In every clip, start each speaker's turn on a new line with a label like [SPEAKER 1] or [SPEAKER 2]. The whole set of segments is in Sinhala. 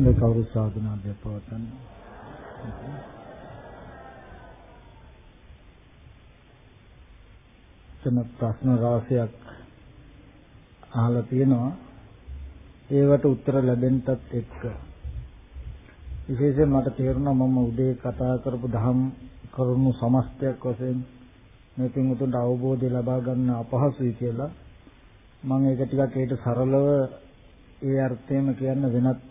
[SPEAKER 1] මේ කවුරු සාධනාවේ පවතන තම ප්‍රශ්න රාශියක් අහලා තියෙනවා. ඒවට උත්තර ලැබෙන්නත් එක්ක. විශේෂයෙන් මට තේරුණා මම උදේ කතා කරපු දහම් කරුණු සමස්තයක් වශයෙන් මේ පින්වතුන්ට අවබෝධය ලබා ගන්න අපහසුයි කියලා මම ඒක ටිකක් ඒට සරලව ඒ අර්ථයෙන්ම කියන්න වෙනත්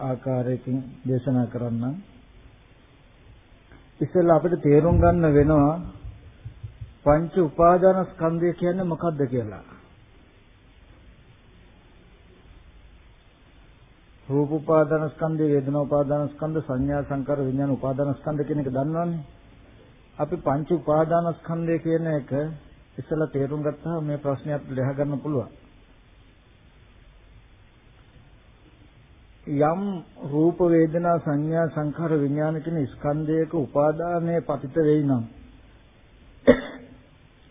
[SPEAKER 1] ආකාරයකින් දේශනා කරන්නම් ඉස්සෙල්ලා අපිට තේරුම් ගන්න වෙනවා පංච උපාදාන ස්කන්ධය කියන්නේ මොකක්ද කියලා රූප උපාදාන ස්කන්ධය, වේදනා උපාදාන ස්කන්ධ, සංඥා සංකාර විඥාන උපාදාන ස්කන්ධ කියන එක දන්නවනේ. අපි පංච උපාදාන ස්කන්ධය කියන එක ඉස්සලා තේරුම් ගත්තාම මේ ප්‍රශ්නයත් ලෙහ ගන්න පුළුවන්. යම් රූප වේදනා සංඥා සංඛාර විඥාන කියන ස්කන්ධයක උපාදානයේ පතිත වෙයි නම්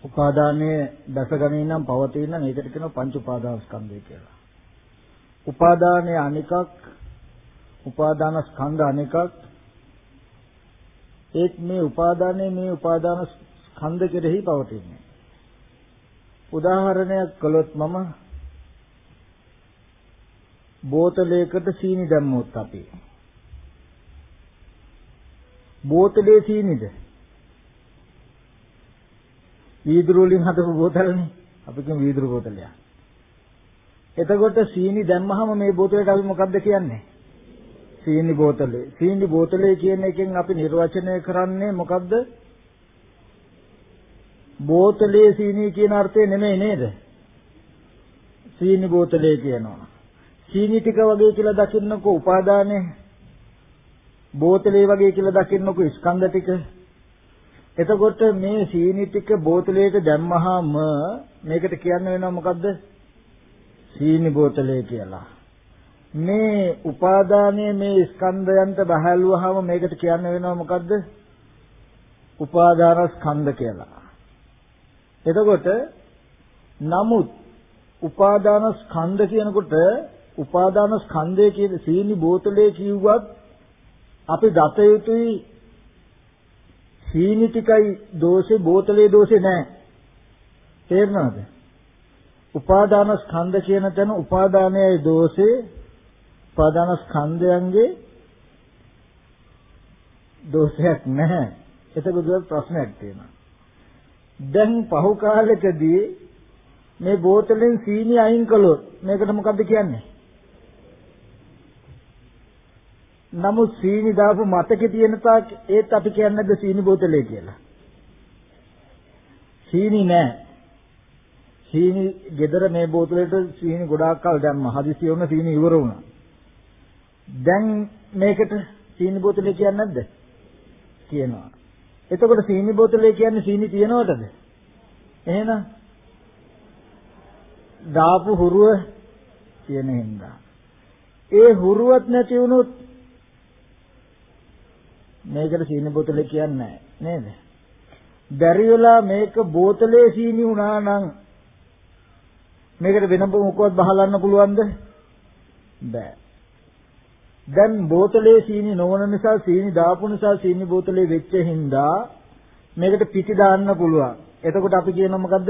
[SPEAKER 1] උපාදානයේ දැසගැනීම නම් පවතින නම් ඒකට කියනවා පංච උපාදාන ස්කන්ධය කියලා. උපාදානයේ අනිකක් උපාදාන ස්කන්ධ අනිකක් ඒත් මේ උපාදානයේ මේ උපාදාන ස්කන්ධ කෙරෙහි පවතින්නේ උදාහරණයක් කළොත් මම බෝතලයකට සීනි දැම්මොත් අපි බෝතලේ සීනිද වීදුරු වලින් හදපු බෝතලනේ අපි කියන වීදුරු බෝතලයක් එතකොට සීනි දැම්මහම මේ බෝතලයට අපි මොකද්ද කියන්නේ? සීනි බෝතලේ. සීනි බෝතලේ කියන එකෙන් අපි නිර්වචනය කරන්නේ මොකද්ද? බෝතලේ සීනි කියන අර්ථය නෙමෙයි නේද? සීනි බෝතලේ කියනවා. සීනි ටික වගේ කියලා දකින්නකෝ උපාදානේ. බෝතලේ වගේ කියලා දකින්නකෝ ස්කන්ධ ටික. එතකොට මේ සීනි ටික බෝතලයට දැම්මහම මේකට කියන්න වෙනව මොකද්ද? සීනි බෝතලේ කියලා. මේ උපාදානයේ මේ ස්කන්ධයන්ට බහැලුවාම මේකට කියන්න වෙනවා මොකද්ද? උපාදාන ස්කන්ධ කියලා. එතකොට නමුත් උපාදාන ස්කන්ධ කියනකොට උපාදාන ස්කන්ධය කියන සීනි බෝතලේ කිව්වත් අපි දත යුතුයි සීනි ටිකයි දෝෂේ බෝතලේ දෝෂේ නැහැ. තේරුණාද? උපාදාන ස්කන්ධ කියන තැන උපාදානයයි දෝෂේ උපාදාන ස්කන්ධයන්ගේ දෝෂයක් නැහැ. එතකොට ප්‍රශ්නයක් තියෙනවා. දැන් පහු කාලෙකදී මේ බෝතලෙන් සීනි අයින් කළොත් මේකට මොකද්ද කියන්නේ? නමුත් සීනි දාපු මතකේ තියෙන තාක් ඒත් අපි කියන්නේ නැද්ද සීනි බෝතලේ කියලා? සීනි නෑ. සීනි gedara මේ බෝතලෙට සීනි ගොඩාක් කල් දැම්මා. හදිසියෙ වුණ සීනි ඉවර වුණා. දැන් මේකට සීනි බෝතලේ කියන්නේ නැද්ද? කියනවා. එතකොට සීනි බෝතලේ කියන්නේ සීනි තියනවටද? එහෙනම් දාපු හුරුව කියන හින්දා. ඒ හුරුවත් නැති වුණොත් මේකට සීනි බෝතලේ කියන්නේ නැහැ නේද? බැරි වෙලා මේක බෝතලේ සීනි වුණා නම් මේකට වෙන මොකවත් බහලන්න පුළුවන්ද? බෑ. දැන් බෝතලේ සීනි නොවන නිසා සීනි දාපු නිසා සීනි බෝතලේ වෙච්ච හින්දා මේකට පිටි දාන්න පුළුවන්. එතකොට අපි කියනවා මොකද්ද?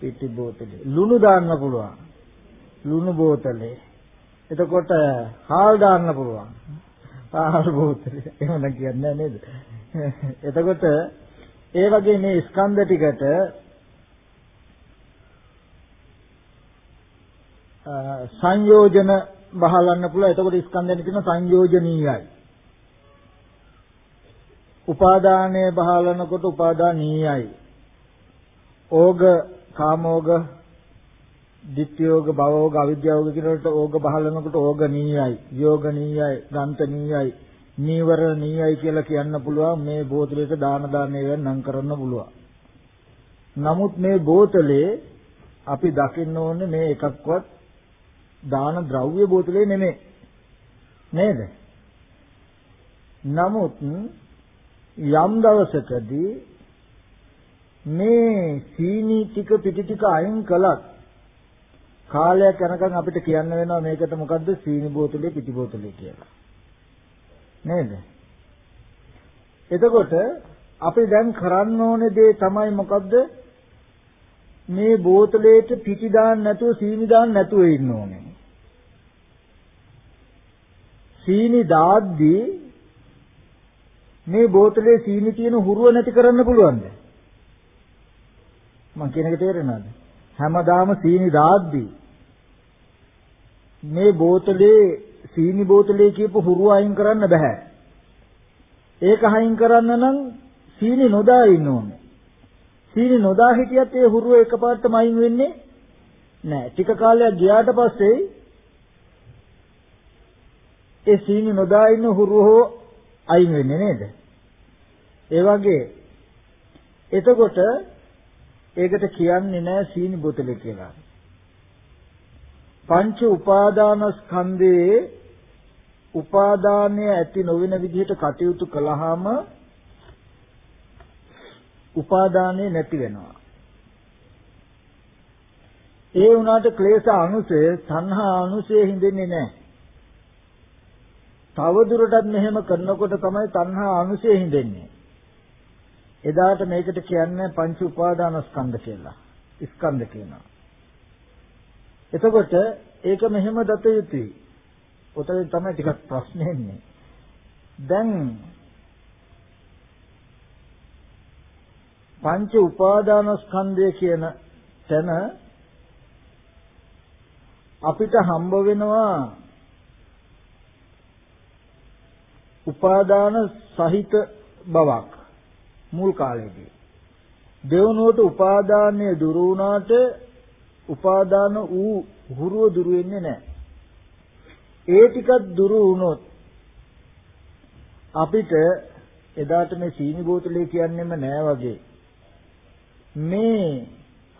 [SPEAKER 1] පිටි බෝතලේ. ලුණු දාන්න පුළුවන්. ලුණු බෝතලේ. එතකොට හාල් දාන්න පුළුවන්. හාල් බෝතලේ. එහෙම නම් කියන්නේ නේද? එතකොට ඒ වගේ මේ ස්කන්ධ ටිකට සංයෝජන බහලන්න පුළුවන්. එතකොට ස්කන්ධයන් කියන සංයෝජනීයයි. උපාදානය බහලනකොට උපාදානීයයි. ඕග කාමෝග ditthiyෝග භවෝග අවිද්‍යාවෝග කියනකොට ඕග බහලනකොට ඕගනීයයි. යෝගනීයයි. ගන්තනීයයි. නීවරණීයයි කියලා කියන්න පුළුවන් මේ බෝතලෙට දාන දාන්නේ වෙන නම් කරන්න පුළුවන්. නමුත් මේ බෝතලේ අපි දකින්න ඕනේ මේ එකක්වත් දාන ද්‍රව්‍ය බෝතලේ නෙමෙයි. නේද? නමුත් යම් දවසකදී මේ සීනි ටික පිටි ටික අයින් කළත් කාලයක් යනකම් අපිට කියන්න වෙනවා මේකට මොකද්ද සීනි බෝතලේ පිටි බෝතලේ කියලා. නේද? එතකොට අපි දැන් කරන්න ඕනේ දේ තමයි මොකද්ද? මේ බෝතලේට පිටි දාන්න නැතුව සීනි දාන්න නැතුව ඉන්න ඕනේ. සීනි දාද්දී මේ බෝතලේ සීනි තියෙන හුරුව නැති කරන්න පුළුවන්ද? මම කියන එක තේරෙනවද? හැමදාම සීනි දාද්දී මේ බෝතලේ සීනි බෝතලේ කියපු හුරුව අයින් කරන්න බෑ. ඒක අයින් කරන්න නම් සීනි නොදා ඉන්න ඕනේ. සීනි නොදා හිටියත් ඒ හුරුව එකපාරටම අයින් වෙන්නේ නෑ. ටික කාලයක් ගියාට පස්සේ ඒ සීනි නොදා ඉන්න හුරුව හෝ අයින් වෙන්නේ නේද? ඒ වගේ එතකොට ඒකට කියන්නේ නෑ සීනි බෝතලේ කියලා. පංච උපාදානස්කන්ධයේ උපාදානය ඇති නොවන විදිහට කටයුතු කළාම උපාදානය නැති වෙනවා. ඒ වුණාට ක්ලේශ අනුසය, සංහා අනුසය හින්දෙන්නේ නැහැ. තව දුරටත් මෙහෙම කරනකොට තමයි තණ්හා අනුසය හින්දෙන්නේ. එදාට මේකට කියන්නේ පංච උපාදානස්කන්ධ කියලා. ස්කන්ධ කියනවා. එතකොට ඒක මෙහෙම දත යුතුයි. උතේ තමයි ටිකක් ප්‍රශ්නේ එන්නේ. දැන් පංච උපාදානස්කන්ධය කියන තැන අපිට හම්බ වෙනවා උපාදාන සහිත බවක් මුල් කාලේදී. දෙවනුවට උපාදානය දුරු වුණාට උපාදාන වූ හුරුව දුරු වෙන්නේ නැහැ. ඒ ටිකක් දුරු වුණොත් අපිට එදාට මේ සීනි බෝතලේ කියන්නෙම නෑ වගේ. මේ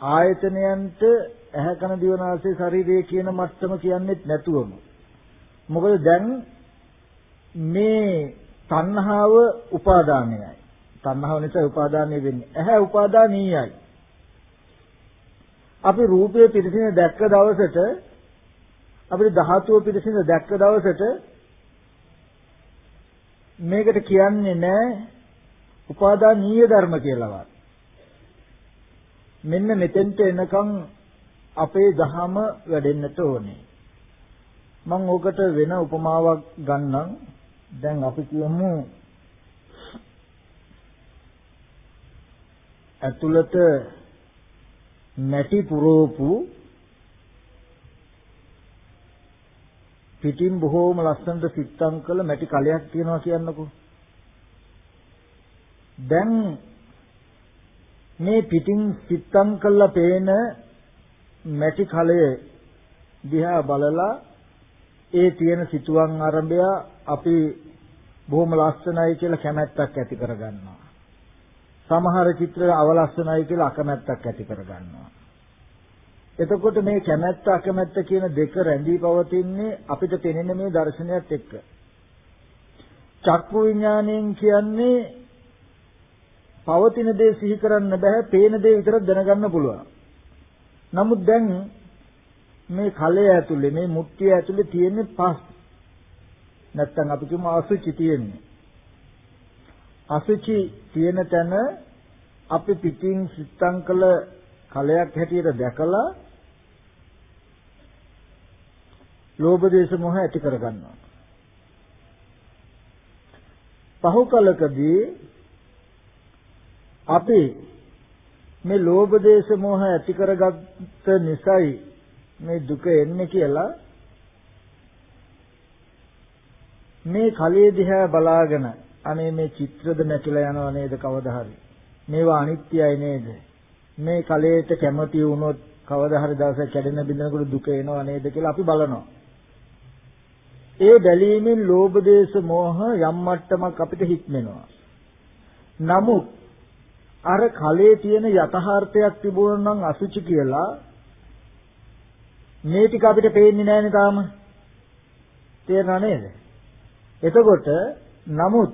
[SPEAKER 1] ආයතනයන්ට ඇහැ කන දිව නාසය ශරීරය කියන මට්ටම කියන්නෙත් නැතුවම. මොකද දැන් මේ තණ්හාව උපාදානයයි. තණ්හාව නිසා උපාදානය වෙන්නේ ඇහැ උපාදානීයයි අපි රූපය පිරිසින දැක්ක දවසට අපිට ධාතුව පිරිසින දැක්ක දවසට මේකට කියන්නේ නැහැ උපාදානීය ධර්ම කියලාවත්. මෙන්න මෙතෙන්ට එනකන් අපේ දහම වැඩෙන්නට ඕනේ. මම ඕකට වෙන උපමාවක් ගන්නම්. දැන් අපි කියමු ඇතුළත මැටි පුරෝපු පිටින් බොහෝම ලස්සනට සිත්තම් කළ මැටි කලයක් තියෙනවා කියන්නකෝ. දැන් මේ පිටින් සිත්තම් කළා පේන මැටි කලය දිහා බලලා ඒ තියෙන සිතුවම් ආරම්භය අපි බොහොම ලස්සනයි කියලා කැමැත්තක් ඇති කරගන්නවා. සමහර චිත්‍ර අවලස්සනයි කියලා අකමැත්තක් ඇති කරගන්නවා. එතකොට මේ කැමැත්ත අකමැත්ත කියන දෙක රැඳී පවතින්නේ අපිට පෙනෙන මේ දර්ශනයත් එක්ක. චක්කු විඥාණයෙන් කියන්නේ පවතින දේ සිහි කරන්න බෑ, පේන දේ විතරක් දැනගන්න පුළුවන්. නමුත් දැන් මේ කලය ඇතුලේ මේ මුට්ටිය ඇතුලේ තියෙන පස් නැත්තම් අපි කියමු අසුචි තියෙන්නේ. අසුචි තියෙන තැන අපි පිටින් සිත්තම් කළ කලයක් හැටියට දැකලා ලෝභ දේශ මොහ ඇති කරගන්නවා. පහු කලකදී අපි මේ ලෝභ දේශ මොහ ඇති කරගත්ත නිසායි මේ දුක එන්නේ කියලා මේ කලයේ දිහා බලාගෙන අනේ මේ චිත්‍රද නැතිලා යනව නේද කවදා හරි? මේවා අනිත්‍යයි නේද? මේ කලයට කැමති වුණොත් කවදා හරි දවසක් කැඩෙන බිඳනකොට දුක එනව නේද කියලා අපි බලනවා. ඒ බැලීමෙන් ලෝභ දේශ මොහ යම් මට්ටමක් අපිට හික්මෙනවා. නමුත් අර කලයේ තියෙන යථාර්ථයක් තිබුණා නම් අසුචි කියලා මේ ටික අපිට පේන්නේ නැහැනේ තාම. තේරෙනව නේද? එතකොට නමුත්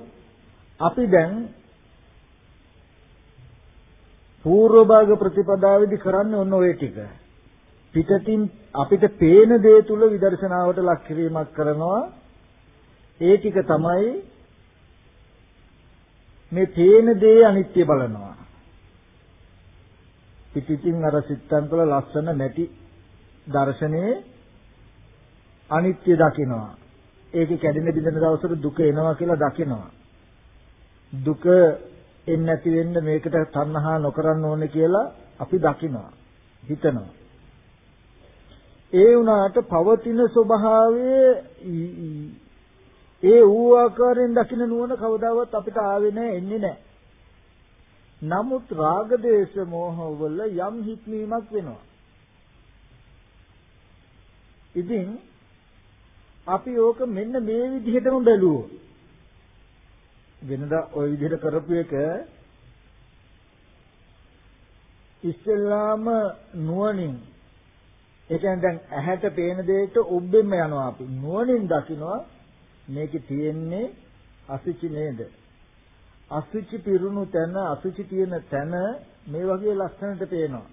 [SPEAKER 1] අපි දැන් పూర్ව භාග ප්‍රතිපදාවේදී කරන්නේ ඔන්න ඔය ටික. පිටතින් අපිට පේන දේ තුල විදර්ශනාවට ලක් කිරීමක් කරනවා. ඒ ටික තමයි මේ පේන දේ අනිත්‍ය බලනවා. පිටින් අර සිත්තන් තුළ ලස්සන නැති දර්ශනයේ අනිත්‍ය දකිනවා. ඒකේ කැඩෙන බිඳෙන දවසට දුක එනවා කියලා දකිනවා. දුක එන්නේ නැති වෙන්න මේකට තණ්හා නොකරන්න ඕනේ කියලා අපි දකිනවා හිතනවා ඒ වුණාට පවතින ස්වභාවය ඒ ඌ ආකාරයෙන් දකින්න නුවණ කවදාවත් අපිට ආවේ නැහැ එන්නේ නැහැ. නමුත් රාග දේශ මොහ වල යම් හික්මීමක් වෙනවා. ඉතින් අපි ඕක මෙන්න මේ විදිහටම බැලුවොත් වෙනදා ওই විදිහට කරපු එක ඉස්සෙල්ලාම නුවණින් ඒ කියන්නේ දැන් ඇහැට පේන දෙයට ඔබ්බෙන්න යනවා අපි. නුවණින් දකිනවා මේකේ තියෙන්නේ අසුචි නේද? අසුචි පිරුණු තැන අසුචි තියෙන තැන මේ වගේ ලක්ෂණට පේනවා.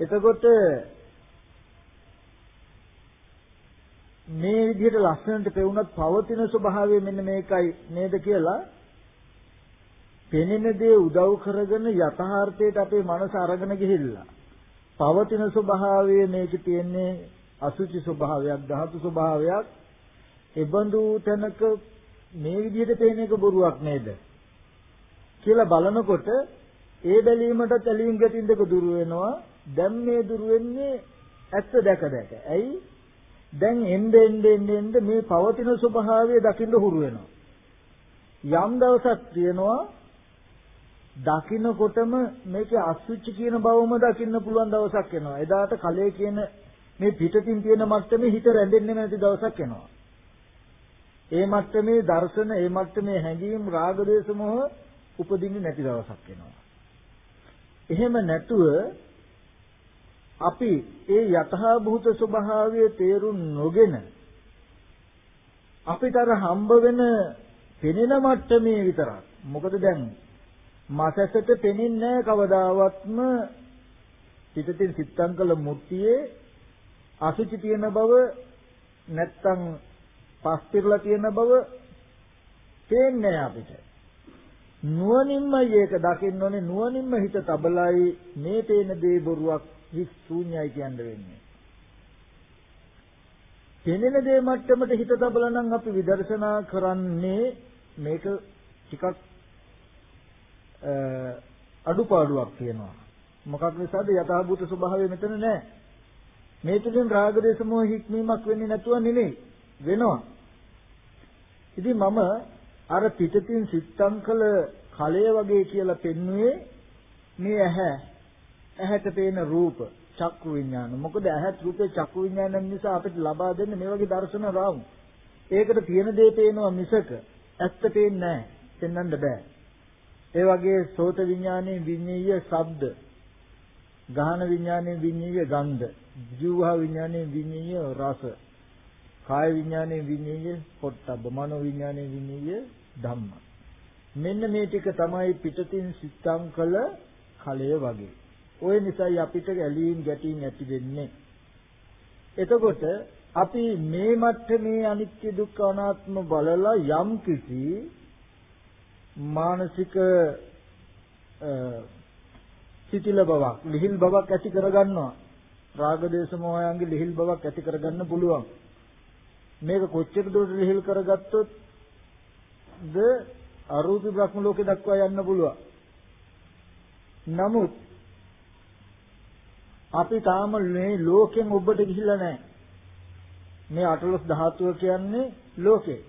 [SPEAKER 1] එතකොට මේ විදිහට ලස්සනට පෙවුනත් පවතින ස්වභාවය මෙන්න මේකයි නේද කියලා? පෙනෙන දේ උදව් කරගෙන යථාර්ථයට අපේ මනස අරගෙන ගිහිල්ලා පවතින ස්වභාවය මේකේ තියෙන්නේ අසුචි ස්වභාවයක් ධාතු ස්වභාවයක්. එබඳු තැනක මේ විදිහට පේන එක බොරුවක් නේද? කියලා බලනකොට ඒ බැලීමට ඇලීම් ගැටින් දෙක දුර වෙනවා. දැන් මේ දුර වෙන්නේ ඇත්ත දැක දැක. ඇයි? දැන් එnde එnde එnde මේ පවතින ස්වභාවය දකින්න හුරු වෙනවා යම් දවසක් තියෙනවා දකින්නකොටම මේකේ අසුචි කියන බවම දකින්න පුළුවන් දවසක් එනවා. එදාට කලයේ කියන මේ පිටතින් තියෙන මට්ටමේ හිත රැඳෙන්නේ නැති දවසක් එනවා. ඒ මට්ටමේ දර්ශන, ඒ මට්ටමේ හැඟීම්, රාග දේශ මොහ උපදින්නේ නැති දවසක් එනවා. එහෙම නැතුව අපි ඒ යථා භූත ස්වභාවය තේරුම් නොගෙන අපිට අර හම්බ වෙන පෙනෙන මට්ටමේ විතරක්. මොකද දැන් මසසට පෙනෙන්නේ කවදාවත්ම පිටතින් සිත්තම් කළ මුට්ටියේ අසුචි තියෙන බව නැත්තම් පස් පිරලා තියෙන බව පේන්නේ අපිට. නුවණින්ම ඒක දකින්න ඕනේ. නුවණින්ම හිත තබලයි. මේ පේන දේ බොරුවක් හිස් ශූන්‍යයි කියන්න වෙන්නේ පෙනෙන දේ මට්ටමට හිත තබලා නම් අපි විදර්ශනා කරන්නේ මේක ටිකක් අඩුපාඩුවක් තියෙනවා. මොකක් නිසාද යථාභූත ස්වභාවය මෙතන නැහැ. මේ තුලින් රාග දේශ මොහ හික්මීමක් වෙන්නේ නැතුව නෙමෙයි වෙනවා. ඉතින් මම අර පිටතින් සිත්තම් කළ කලය වගේ කියලා පෙන්වුවේ මේ ඇහැ ඇහැට පේන රූප චක්කු විඥාන. මොකද ඇහත් රූපේ චක්කු විඥාන නිසා අපිට ලබා දෙන්නේ මේ වගේ දර්ශන රාමු. ඒකට තියෙන දේ පේනවා මිසක ඇත්ත පේන්නේ නැහැ. පෙන්වන්න බෑ. ඒ වගේ සෝත විඥානයේ විඤ්ඤීය ශබ්ද ගාහන විඥානයේ විඤ්ඤීය ගන්ධ ජීවහා විඥානයේ විඤ්ඤීය රස කාය විඥානයේ විඤ්ඤීය පොට්ටබ්බ මනෝ විඥානයේ විඤ්ඤීය ධම්ම මෙන්න මේ ටික තමයි පිටතින් සිත්තම් කළ කලය වගේ ওই නිසායි අපිට ඇලීම් ගැටීම් ඇති වෙන්නේ. එතකොට අපි මේ මට්ටමේ අනිත්‍ය දුක්ඛ අනාත්ම බලලා යම් කිසි මානසික සිතිල බවක් ලිහිල් බවක් ඇති කරගන්නවා. රාග දේශ මොහයන්ගේ ලිහිල් බවක් ඇති කරගන්න පුළුවන්. මේක කොච්චර දුරට ලිහිල් කරගත්තොත් ද අරූපී බ්‍රහ්ම ලෝකේ දක්වා යන්න පුළුවන්. නමුත් අපි තාම මේ ලෝකෙන් ඔබට ගිහිල්ලා නැහැ මේ අටලොස් ධාතුව කියන්නේ ලෝකේ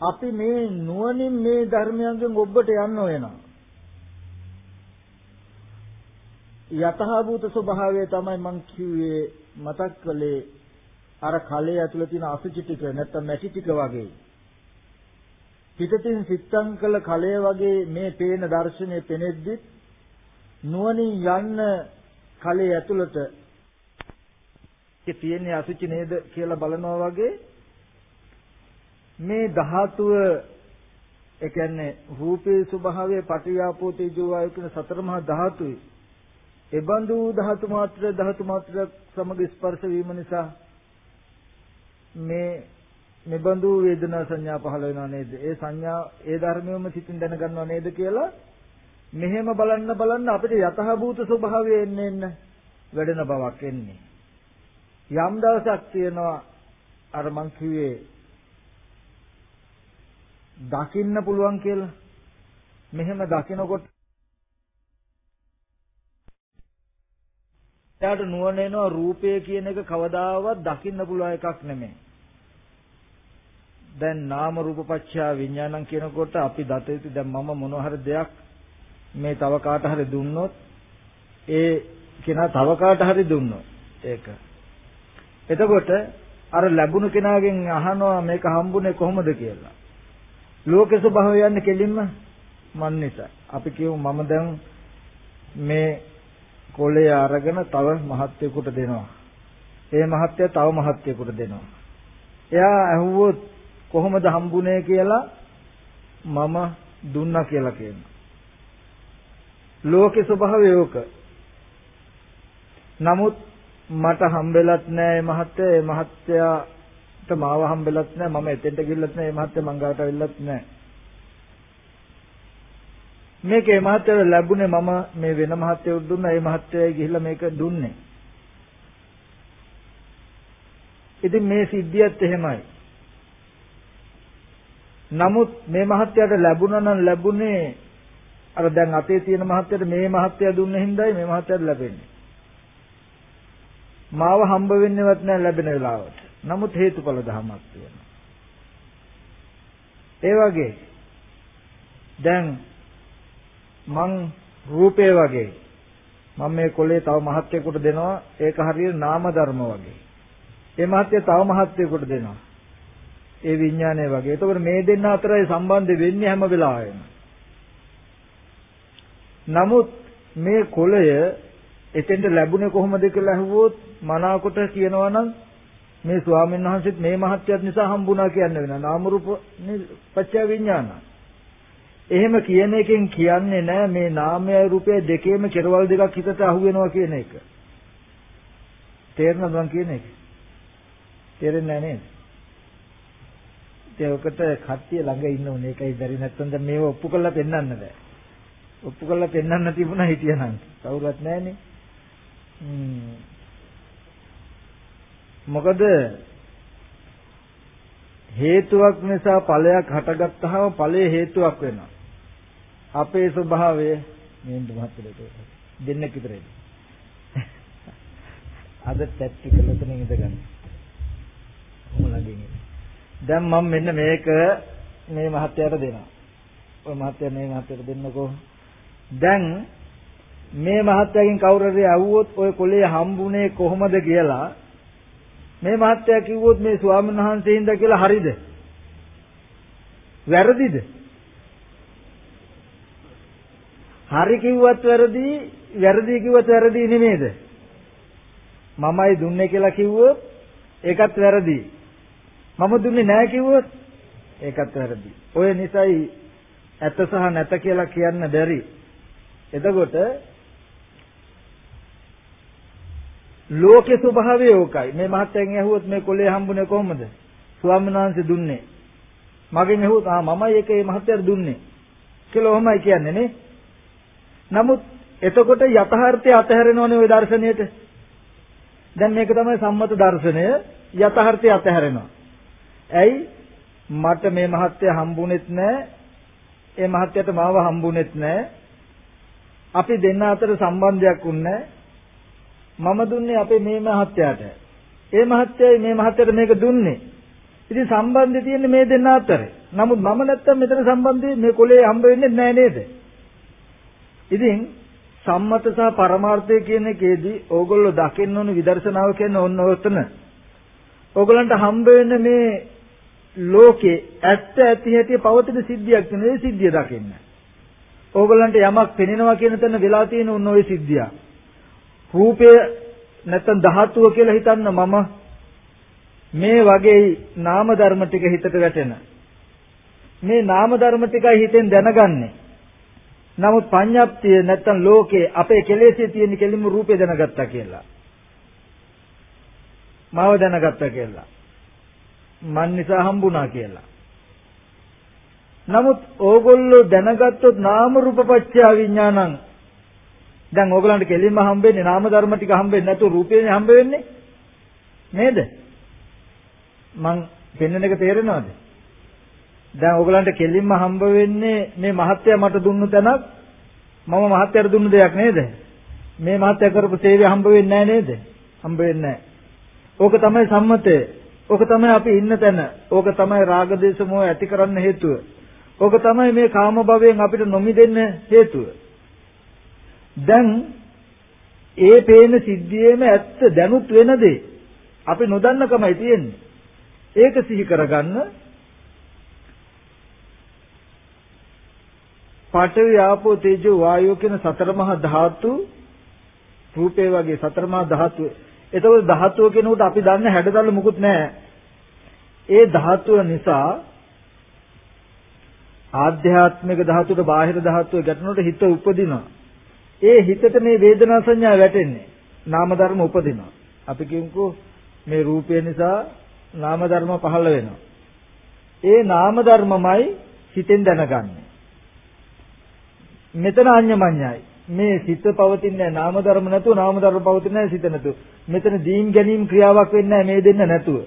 [SPEAKER 1] අපි මේ නුවණින් මේ ධර්මයන්ගෙන් ඔබට යන්න වෙනවා. යතහභූත ස්වභාවය තමයි මං කිව්වේ මතක් කළේ අර කලයේ ඇතුළේ තියෙන අසුචි ටික නැත්නම් මැටි ටික වගේ. පිටතින් සිත්තම් කළ කලය වගේ මේ පේන දර්ශනය පෙනෙද්දි නුවණින් යන්න කලයේ ඇතුළත තියෙන අසුචි නේද කියලා බලනවා වගේ මේ ධාතුව ඒ කියන්නේ රූපේ ස්වභාවය පටියාපෝ තේජෝ වායු කියන සතර මහා ධාතුයි එබඳු ධාතු මාත්‍ර ධාතු මාත්‍ර සමග ස්පර්ශ වීම නිසා මේ මෙබඳු වේදනා සංඥා පහළ වෙනව නේද? ඒ සංඥා ඒ ධර්මයම සිතින් දැනගන්නව නේද කියලා මෙහෙම බලන්න බලන්න අපිට යතහභූත ස්වභාවය එන්න එන්න වැඩෙන බවක් එන්නේ. යම් දවසක් තියෙනවා අර මං කිව්වේ දකින්න පුළුවන් කියලා. මෙහෙම දකිනකොට එයාට නුවණ එනවා රූපය කියන එක කවදාවත් දකින්න පුළුවන් එකක් නෙමෙයි. දැන් නාම රූප පත්‍යා විඥානං කියනකොට අපි දත යුතු දැන් මම මොන හරි දෙයක් මේ තව කාට හරි දුන්නොත් ඒ කෙනා තව කාට හරි දුන්නොත් ඒක. එතකොට අර ලැබුණු කෙනාගෙන් අහනවා මේක හම්බුනේ කොහොමද කියලා. ලෝක ස්වභාවය යන්නේ කෙලින්ම මන් නිසා. අපි කියමු මම දැන් මේ කොලේ අරගෙන තව මහත්යෙකුට දෙනවා. ඒ මහත්ය තව මහත්යෙකුට දෙනවා. එයා ඇහුවොත් කොහොමද හම්බුනේ කියලා මම දුන්නා කියලා කියනවා. ලෝකේ ස්වභාවය ඕක. නමුත් මට හම්බෙලත් නෑ මේ මහත්ය මේ මහත්යාට මාව හම්බෙලත් නෑ මම එතෙන්ට ගිහිල්ලත් නෑ මේ මහත්ය මං ගාවට අවිල්ලත් නෑ. මේකේ මහත්යට ලැබුණේ මම මේ වෙන මහත්යෙකුට දුන්නා ඒ මහත්යයි ගිහිල්ලා මේක දුන්නේ. ඉතින් මේ සිද්ධියත් එහෙමයි. නමුත් මේ මහත්යට ලැබුණා නම් ලැබුණේ අර දැන් අතේ තියෙන මහත්යට මේ මහත්ය දුන්න හින්දායි මේ මහත්යට ලැබෙන්නේ මාව හම්බ වෙන්නේවත් නැහැ ලැබෙන වෙලාවට. නමුත් හේතුඵල ධමයක් තියෙනවා. ඒ වගේ දැන් මං රූපේ වගේ මම මේ කොලේ තව මහත්යෙකුට දෙනවා ඒක හරියට නාම ධර්ම වගේ. ඒ මහත්ය තව මහත්යෙකුට දෙනවා. ඒ විඥානය වගේ. එතකොට මේ දෙන්න අතරයි සම්බන්ධ වෙන්නේ හැම වෙලාවෙම. නමුත් මේ කොලය එතෙන්ට ලැබුණේ කොහොමද කියලා අහුවොත් මනාකොට කියනවා නම් මේ ස්වාමීන් වහන්සේත් මේ මහත්යත් නිසා හම්බුණා කියන්න වෙනවා. නාම රූප පත්‍ය විඥාන. එහෙම කියන එකෙන් කියන්නේ නෑ මේ නාමයයි රූපයයි දෙකේම කෙරවල් දෙකක් හිතට අහු වෙනවා කියන එක. තේරෙනවද මං කියන එක? තේරෙන්නේ නෑ නේද? ඒකට කට්ටිය ළඟ ඉන්න ඕනේ. ඒකයි බැරි නැත්තම් දැන් මේව ඔප්පු කරලා පෙන්වන්න බෑ. ඔප්පු කරලා පෙන්වන්න තිබුණා හිටියනම්. කවුරුවත් නෑනේ. මොකද හේතුවක් නිසා ඵලයක් හටගත්තාම ඵලයේ හේතුවක් වෙනවා. අපේ ස්වභාවය මේන්ද මහත්තයලට දෙන්නෙක් විතරයි. අද ටැක්ටිකල් එතනින් ඉඳගන්න. මොනලගින් දැන් මම මෙන්න මේක මේ මහත්තයාට දෙනවා. ඔය මහත්තයා මේ මහත්තයාට දෙන්නකෝ. දැන් මේ මහත්තයාගෙන් කවුරු හරි ඇහුවොත් ඔය කොලේ හම්බුනේ කොහොමද කියලා මේ මහත්තයා කිව්වොත් මේ ස්වාමීන් වහන්සේ හින්දා කියලා හරිද? වැරදිද? හරි කිව්වත් වැරදි, වැරදි කිව්වත් වැරදි නෙමේද? මමයි දුන්නේ කියලා කිව්වොත් ඒකත් වැරදි. මම දුන්නේ නැහැ කිව්වොත් ඒකත් වැරදි. ඔය නිසායි ඇත්ත සහ නැත කියලා කියන්න බැරි. එතකොට ලෝකේ ස්වභාවය ඕකයි. මේ මහත්තයන් ඇහුවොත් මේ කොලේ හම්බුනේ කොහොමද? ස්වාමීන් වහන්සේ දුන්නේ. මගෙන් ඇහුවොත් ආ මමයි ඒක මේ මහත්තයාට දුන්නේ. කියලා ඔහොමයි කියන්නේ නේ. නමුත් එතකොට යථාර්ථය අතහැරෙනවනේ ওই දර්ශනයට. දැන් මේක තමයි සම්මත දර්ශනය යථාර්ථය අතහැරෙනවා. ඇයි? මට මේ මහත්ය හම්බුනේත් නැහැ. ඒ මහත්යට මාව හම්බුනේත් නැහැ. අපි දෙන්න අතර සම්බන්ධයක් උන්නේ නැහැ. මම දුන්නේ අපේ මේ මහත්තයාට. ඒ මහත්තයයි මේ මහත්තයාට මේක දුන්නේ. ඉතින් සම්බන්ධය තියෙන්නේ මේ දෙන්න අතර. නමුත් මම නැත්තම් මෙතන සම්බන්ධය මේ කොලේ හම්බ වෙන්නේ නැහැ නේද? ඉතින් සම්මත සහ පරමාර්ථය කියන එකේදී ඕගොල්ලෝ දකින්න ඕන විදර්ශනාව කියන්නේ ඕන්න ඔතන. ඕගොල්ලන්ට හම්බ වෙන මේ ලෝකේ ඇත්ත ඇති හැටි පවතින සිද්ධියක් නෙවෙයි සිද්ධිය දකින්න. ඕගොල්ලන්ට යමක් පෙනෙනවා කියන තැන වෙලා තියෙන ඕන්න ওই සිද්ධිය. රූපය නැත්තම් ධාතුව කියලා හිතන්න මම මේ වගේ නාම ධර්ම ටික හිතට වැටෙන මේ නාම ධර්ම ටිකයි හිතෙන් දැනගන්නේ නමුත් පඤ්ඤප්තිය නැත්තම් ලෝකේ අපේ කෙලෙසේ තියෙන කෙලින්ම රූපේ දැනගත්තා කියලා. මාව දැනගත්තා කියලා. මන් නිසා හම්බුණා කියලා. නමුත් ඕගොල්ලෝ දැනගත්තොත් නාම රූප පත්‍ය විඥානං දැන් ඕගලන්ට කෙලින්ම හම්බෙන්නේ නාම ධර්ම ටික හම්බෙන්නේ නැතුව රූපේනේ හම්බ වෙන්නේ නේද? මං පෙන්වන එක තේරෙනවද? දැන් ඕගලන්ට කෙලින්ම හම්බ වෙන්නේ මේ මහත්ය මට දුන්නු තැනක් මම මහත්යට දුන්නු දෙයක් නේද? මේ මහත්ය කරපු සේවය හම්බ වෙන්නේ නැහැ නේද? හම්බ වෙන්නේ නැහැ. ඕක තමයි සම්මතය. ඕක තමයි අපි ඉන්න තැන. ඕක තමයි රාග දේශ මොහ ඇති කරන්න හේතුව. ඕක තමයි මේ කාම භවයෙන් අපිට නොමිදෙන්න හේතුව. දැන් ඒ පේන සිද්ධියේම ඇත්ත දැනුත් වෙන දේ අපි නොදන්නකමයි තියෙන්නේ. ඒක සිහි කරගන්න පඨවි ආපෝ තේජෝ වායෝ කියන සතර මහා ධාතු රූපේ වගේ සතර මහා ධාතු. එතකොට ධාතුව කෙනෙකුට අපි දන්න හැඩතල මුකුත් නැහැ. ඒ ධාතුව නිසා ආධ්‍යාත්මික ධාතුවට බාහිර ධාතුව ගැටෙනකොට හිත උපදිනවා. ඒ හිතට මේ වේදනා සංඥා වැටෙන්නේ. නාම ධර්ම උපදිනවා. අපි කියමුකෝ මේ රූපය නිසා නාම ධර්ම පහළ වෙනවා. ඒ නාම ධර්මමයි හිතෙන් දැනගන්නේ. මෙතන අඤ්ඤමඤ්ඤයි. මේ සිත පවතින්නේ නාම ධර්ම නැතුව නාම ධර්ම පවතින්නේ සිත නැතුව. මෙතන දීන් ගැනීම ක්‍රියාවක් වෙන්නේ මේ දෙන්න නැතුව.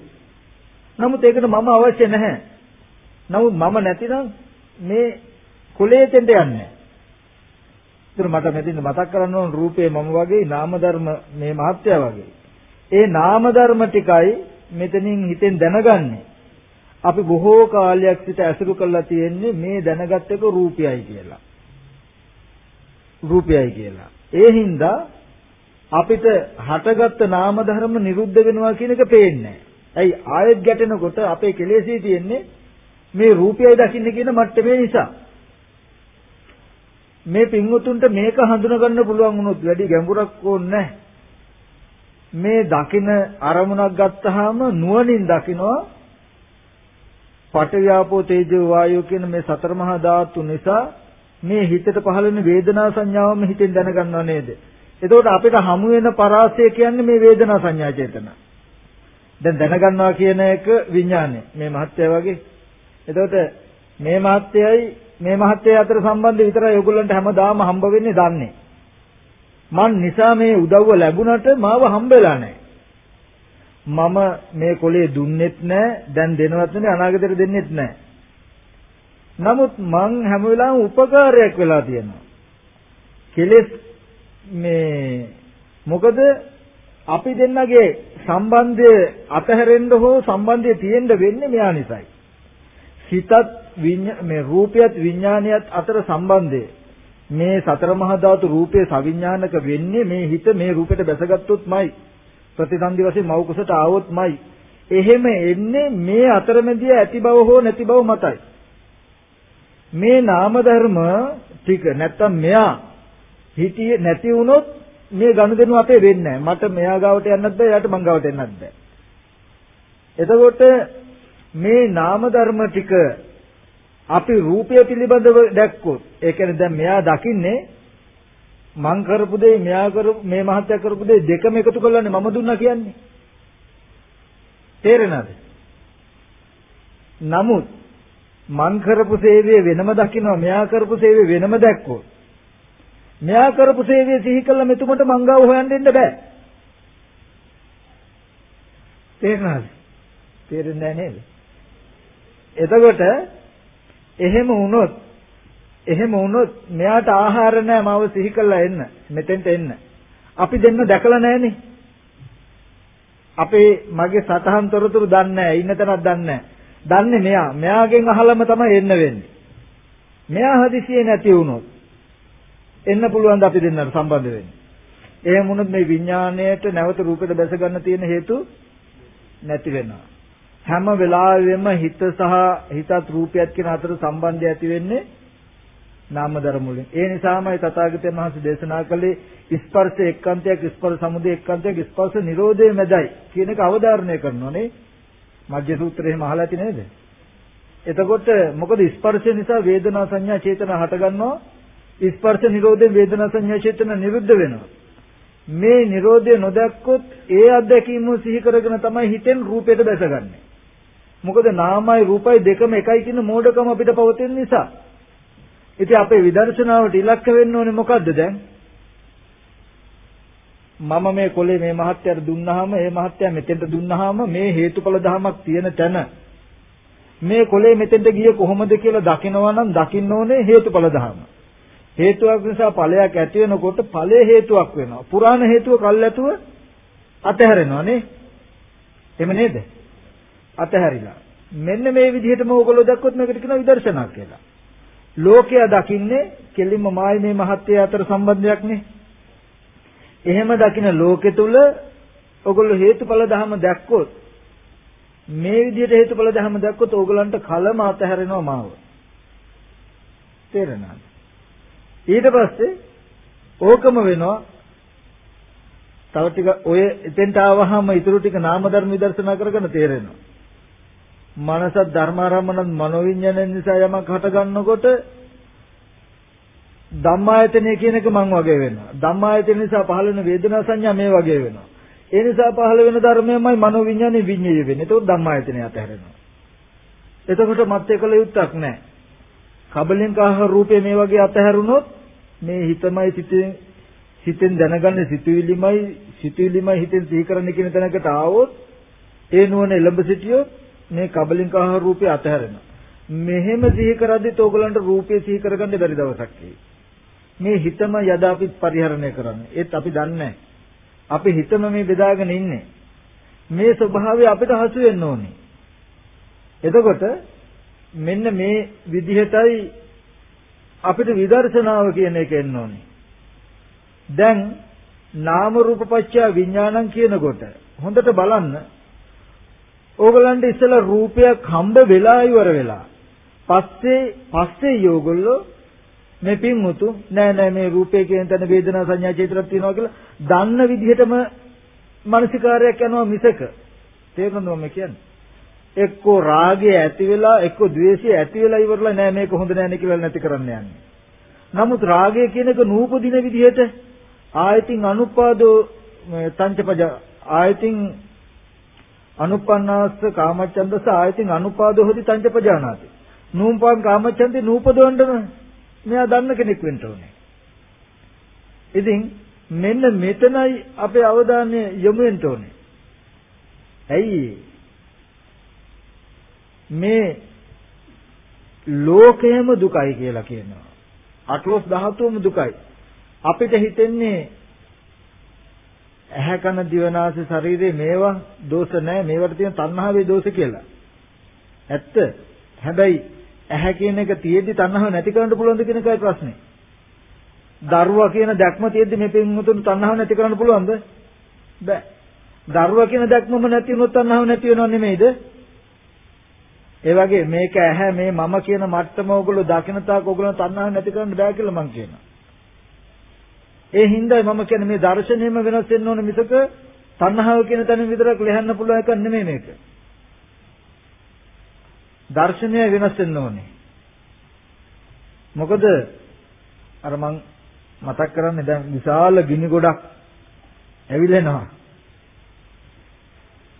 [SPEAKER 1] නමුත් ඒකට මම අවශ්‍ය නැහැ. නමුත් මම නැතිනම් මේ කුලයේතෙන්ට යන්නේ. ඒතර මට මෙතන මතක් කරන්න ඕන රූපේ මම වගේ නාම ධර්ම මේ මහත්ය වගේ. ඒ නාම ධර්ම ටිකයි මෙතනින් හිතෙන් දැනගන්නේ. අපි බොහෝ කාලයක් සිට ඇසුරු කරලා තියෙන්නේ මේ දැනගත් එක රූපයයි කියලා. රූපයයි කියලා. ඒ හින්දා අපිට හටගත්ත නාම ධර්ම නිරුද්ධ වෙනවා කියන එක පේන්නේ නැහැ. ඇයි ආයෙත් ගැටෙනකොට අපේ කෙලෙසී තියෙන්නේ මේ රූපයයි දකින්න කියන මට්ටමේ නිසා මේ පින්වුතුන්ට මේක හඳුනා ගන්න පුළුවන් වුණොත් වැඩි ගැඹුරක් ඕනේ මේ දකින අරමුණක් ගත්තාම නුවණින් දකිනවා පටවියාපෝ තේජෝ වායෝ කියන මේ සතර මහා ධාතු නිසා මේ හිතට පහළ වෙන වේදනා සංඥාවම හිතෙන් දැනගන්නව නේද? එතකොට අපිට හමු වෙන පරාසය කියන්නේ මේ වේදනා සංඥා චේතන. දැන් දැනගන්නවා කියන එක විඥානය. මේ මහත්ය වගේ එතකොට මේ මහත්යයි මේ මහත්යයි අතර සම්බන්ධය විතරයි ඔයගොල්ලන්ට හැමදාම හම්බ වෙන්නේ දන්නේ. මන් නිසා මේ උදව්ව ලැබුණට මාව හම්බෙලා නැහැ. මම මේ කොලේ දුන්නෙත් නැහැ, දැන් දෙනවත් නෙවෙයි අනාගතේට දෙන්නෙත් නැහැ. නමුත් මං හැම වෙලාවෙම උපකාරයක් වෙලා තියෙනවා. කෙලෙස් මේ මොකද අපි දෙන්නගේ සම්බන්ධය අතහැරෙන්න හෝ සම්බන්ධය තියෙන්න වෙන්නේ මෙයා නිසායි. හිතත් මේ රූපයත් විඥානයත් අතර සම්බන්ධය. මේ සතර මහා ධාතු රූපේ සවිඥානික වෙන්නේ මේ හිත මේ රූපෙට බැසගත්තොත්මයි. ප්‍රතිසන්දි වශයෙන් මව කුසට ආවොත්මයි. එහෙම එන්නේ මේ අතරමැදිය ඇති බව හෝ නැති බව මතයි. මේ නාම ධර්ම ටික නැත්තම් මෙයා හිතියේ නැති වුණොත් මේ ගනුදෙනු අපේ වෙන්නේ නැහැ. මට මෙයා ගාවට යන්නත් බෑ එයාට මං ගාවට එන්නත් බෑ. එතකොට මේ නාම ධර්ම ටික අපි රූපය පිළිබඳව දැක්කොත් ඒ කියන්නේ දැන් මෙයා දකින්නේ මං කරපු දේ මෙයා කරපු මේ මහත්ය කරපු දේ දෙකම එකතු කරලානේ මම දුන්නා කියන්නේ. තේරෙනවද? නමුත් මං කරපු සේවය වෙනම දකින්නවා මෙයා කරපු සේවය වෙනම දැක්කොත් මෙයා කරපු සේවය සිහි කළා මෙතුමට මංගාව හොයන්න දෙන්න බෑ. තේරෙනවද? තේරෙන්නේ නැහැ නේද? එතකොට එහෙම වුණොත් එහෙම වුණොත් මෙයාට ආහාර නැහැ මාව සිහි කරලා එන්න මෙතෙන්ට එන්න. අපි දෙන්න දැකලා නැහනේ. අපේ මගේ සතහන් තොරතුරු දන්නේ නැහැ ඉන්න තැනක් දන්නේ නැහැ. දන්නේ මෙයා. මෙයාගෙන් අහලම තමයි එන්න වෙන්නේ. මෙයා හදිසියේ නැති වුණොත් එන්න පුළුවන් ද අපි දෙන්නට සම්බන්ධ වෙන්න. එහෙම වුණොත් මේ විඥාණයට නැවත රූපෙට බැස ගන්න තියෙන හේතු නැති වෙනවා. හැම වෙලාවෙම හිත සහ හිතත් රූපයත් කියන අතර සම්බන්ධය ඇති වෙන්නේ නාම ධර්ම වලින්. ඒ නිසාමයි තථාගතයන් වහන්සේ දේශනා කළේ ස්පර්ශ එක්කන්තයක් ස්පර්ශ සමුදය එක්කන්තයක් ස්පර්ශ නිරෝධය මැදයි කියන එක අවධාරණය කරනෝනේ. මජ්ජ සූත්‍රය එහෙම අහලා ඇති නේද? එතකොට මොකද ස්පර්ශය නිසා වේදනා සංඥා චේතනා හටගන්නවා ස්පර්ශ නිරෝධයෙන් වේදනා සංඥා චේතන නිරුද්ධ වෙනවා. මේ Nirodha නොදැක්කොත් ඒ අත්දැකීම සිහි කරගෙන තමයි හිතෙන් රූපයට දැසගන්නේ. මොකද නාමයි රූපයි දෙකම එකයි කියන මෝඩකම අපිට පවතින නිසා. ඉතින් අපේ විදර්ශනාවට ඉලක්ක වෙන්න ඕනේ මොකද්ද දැන්? මම මේ කොලේ මේ මහත්යට දුන්නාම ඒ මහත්ය මෙතෙන්ට දුන්නාම මේ හේතුඵල ධමයක් තියෙන තැන මේ කොලේ මෙතෙන්ට ගියේ කොහොමද කියලා දකිනවා නම් දකින්න ඕනේ හේතුඵල ධම. හේතුවක් නිසා ඵලයක් ඇති වෙනකොට ඵලයේ හේතුවක් වෙනවා. පුරාණ හේතුව කල්ැතුව අතහැරෙනවා නේ. එහෙම නේද? අතහැරිලා. මෙන්න මේ විදිහටම ඕගොල්ලෝ දැක්කොත් මේකට කියනවා විදර්ශනා කියලා. ලෝකයා දකින්නේ කෙලින්ම මායි මේ මහත්ය අතර සම්බන්ධයක් නේ. එහෙම දකින ලෝකෙ තුල ඔගොල්ලෝ හේතුඵල ධහම දැක්කොත් මේ විදිහට හේතුඵල ධහම දැක්කොත් ඕගලන්ට කලම අතහැරෙනවා මාව. තේරෙනවද? ඊට පස්සේ ඕකම වෙනවා තව ටික ඔය එතෙන්ට ආවහම ඊටු ටික නාම ධර්ම විදර්ශනා කරගෙන තේරෙනවා. මනස ධර්මාරම්මන මනෝවිඤ්ඤාණය නිසා යමක් හට ගන්නකොට ධම්මායතනය කියන එක මං වගේ වෙනවා. ධම්මායතන නිසා පහළ වෙන වේදනා සංඥා මේ වගේ වෙනවා. ඒ නිසා පහළ වෙන ධර්මයමයි මනෝවිඤ්ඤාණය විඤ්ඤාය වෙන්නේ. ඒතකොට ධම්මායතනය අතහැරෙනවා. එතකොට මත් එකල යුක්තක් නැහැ. කබලෙන් කාහ රූපේ මේ වගේ අතහැරුණොත් මේ හිතමයි සිතෙන් හිතෙන් දැනගන්නේ සිතුවිලිමයි සිතුවිලිමයි හිතෙන් සිහි කරන්න කියන තැනකට ආවොත් ඒ නුවණ එළඹ සිටියොත් මේ කබලින් කාහ රූපේ අතහැරෙනවා. මෙහෙම සිහි කරද්දිත් ඕගලන්ට රූපේ සිහි කරගන්න බැරි දවසක් මේ හිතම යද අපි පරිහරණය කරන්නේ. ඒත් අපි දන්නේ අපි හිතම මේ බෙදාගෙන ඉන්නේ. මේ ස්වභාවය අපිට හසු වෙන්න ඕනේ. එතකොට මෙන්න මේ විදිහටයි අපිට විදර්ශනාව කියන එක එන්න ඕනේ. දැන් නාම රූප පත්‍ය විඥානං කියනකොට හොඳට බලන්න ඕගලන්ට ඉස්සලා රූපයක් හම්බ වෙලා ඉවර වෙලා පස්සේ පස්සේ යෝගොල්ලෝ මේ පින්මුතු නෑ නෑ මේ රූපේ කියන තැන වේදනා සංඥා චේතනක් තියෙනවා කියලා දන්න විදිහටම මානසිකාරයක් යනවා මිසක තේරෙනවද මම කියන්නේ එක්කෝ රාගය ඇති වෙලා එක්කෝ ද්වේෂය ඇති වෙලා ඉවරලා නෑ මේක හොඳ නෑ නේ කියලා නැති කරන්න යන්නේ. නමුත් රාගය කියන එක නූපදින විදිහට ආයතින් අනුපාදෝ තංචපජ ආයතින් අනුපන්නාස්ස කාමච්ඡන්දස ආයතින් අනුපාදෝ හොදි තංචපජානාති. නූපං කාමච්ඡන්දේ නූපදවන්නම මෙයා දන්න කෙනෙක් වෙන්න ඕනේ. ඉතින් මෙන්න මෙතනයි අපේ අවධානය යොමු වෙන්න ඕනේ. ඇයි මේ ලෝකයම දුකයි කියලා කියනවා. අටලොස් ධාතුවම දුකයි. අපිට හිතෙන්නේ ඇහැ කන දිවනාසය ශරීරේ මේවා දෝෂ නැහැ මේවට තියෙන තණ්හාවේ දෝෂ කියලා. ඇත්ත. හැබැයි ඇහැ කියන එක තියෙද්දි තණ්හාව නැති කරන්න පුළුවන්ද කියන එකයි ප්‍රශ්නේ. දරුවා කියන දැක්ම තියෙද්දි මේ පින්මුතුන් තණ්හාව නැති කරන්න පුළුවන්ද? බෑ. දරුවා කියන දැක්මම නැති වුණොත් තණ්හාව නැති වෙනව නෙමෙයිද? ඒ වගේ මේක ඇහැ මේ මම කියන මට්ටම ඕගොල්ලෝ දකින තාක් ඕගොල්ලෝ තණ්හාව නැති කරන්න බෑ කියලා මම කියනවා. ඒ හින්දායි මම කියන්නේ මේ දර්ශනයම වෙනස් වෙන්න ඕන මිසක තණ්හාව කියන තැන විතරක් ලෙහන්න පුළුවන් එකක් නෙමෙයි මේක. දර්ශනය වෙනස් වෙන්න ඕනේ. මොකද අර මං මතක් කරන්නේ දැන් විශාල ගිනි ගොඩක් ඇවිලෙනවා.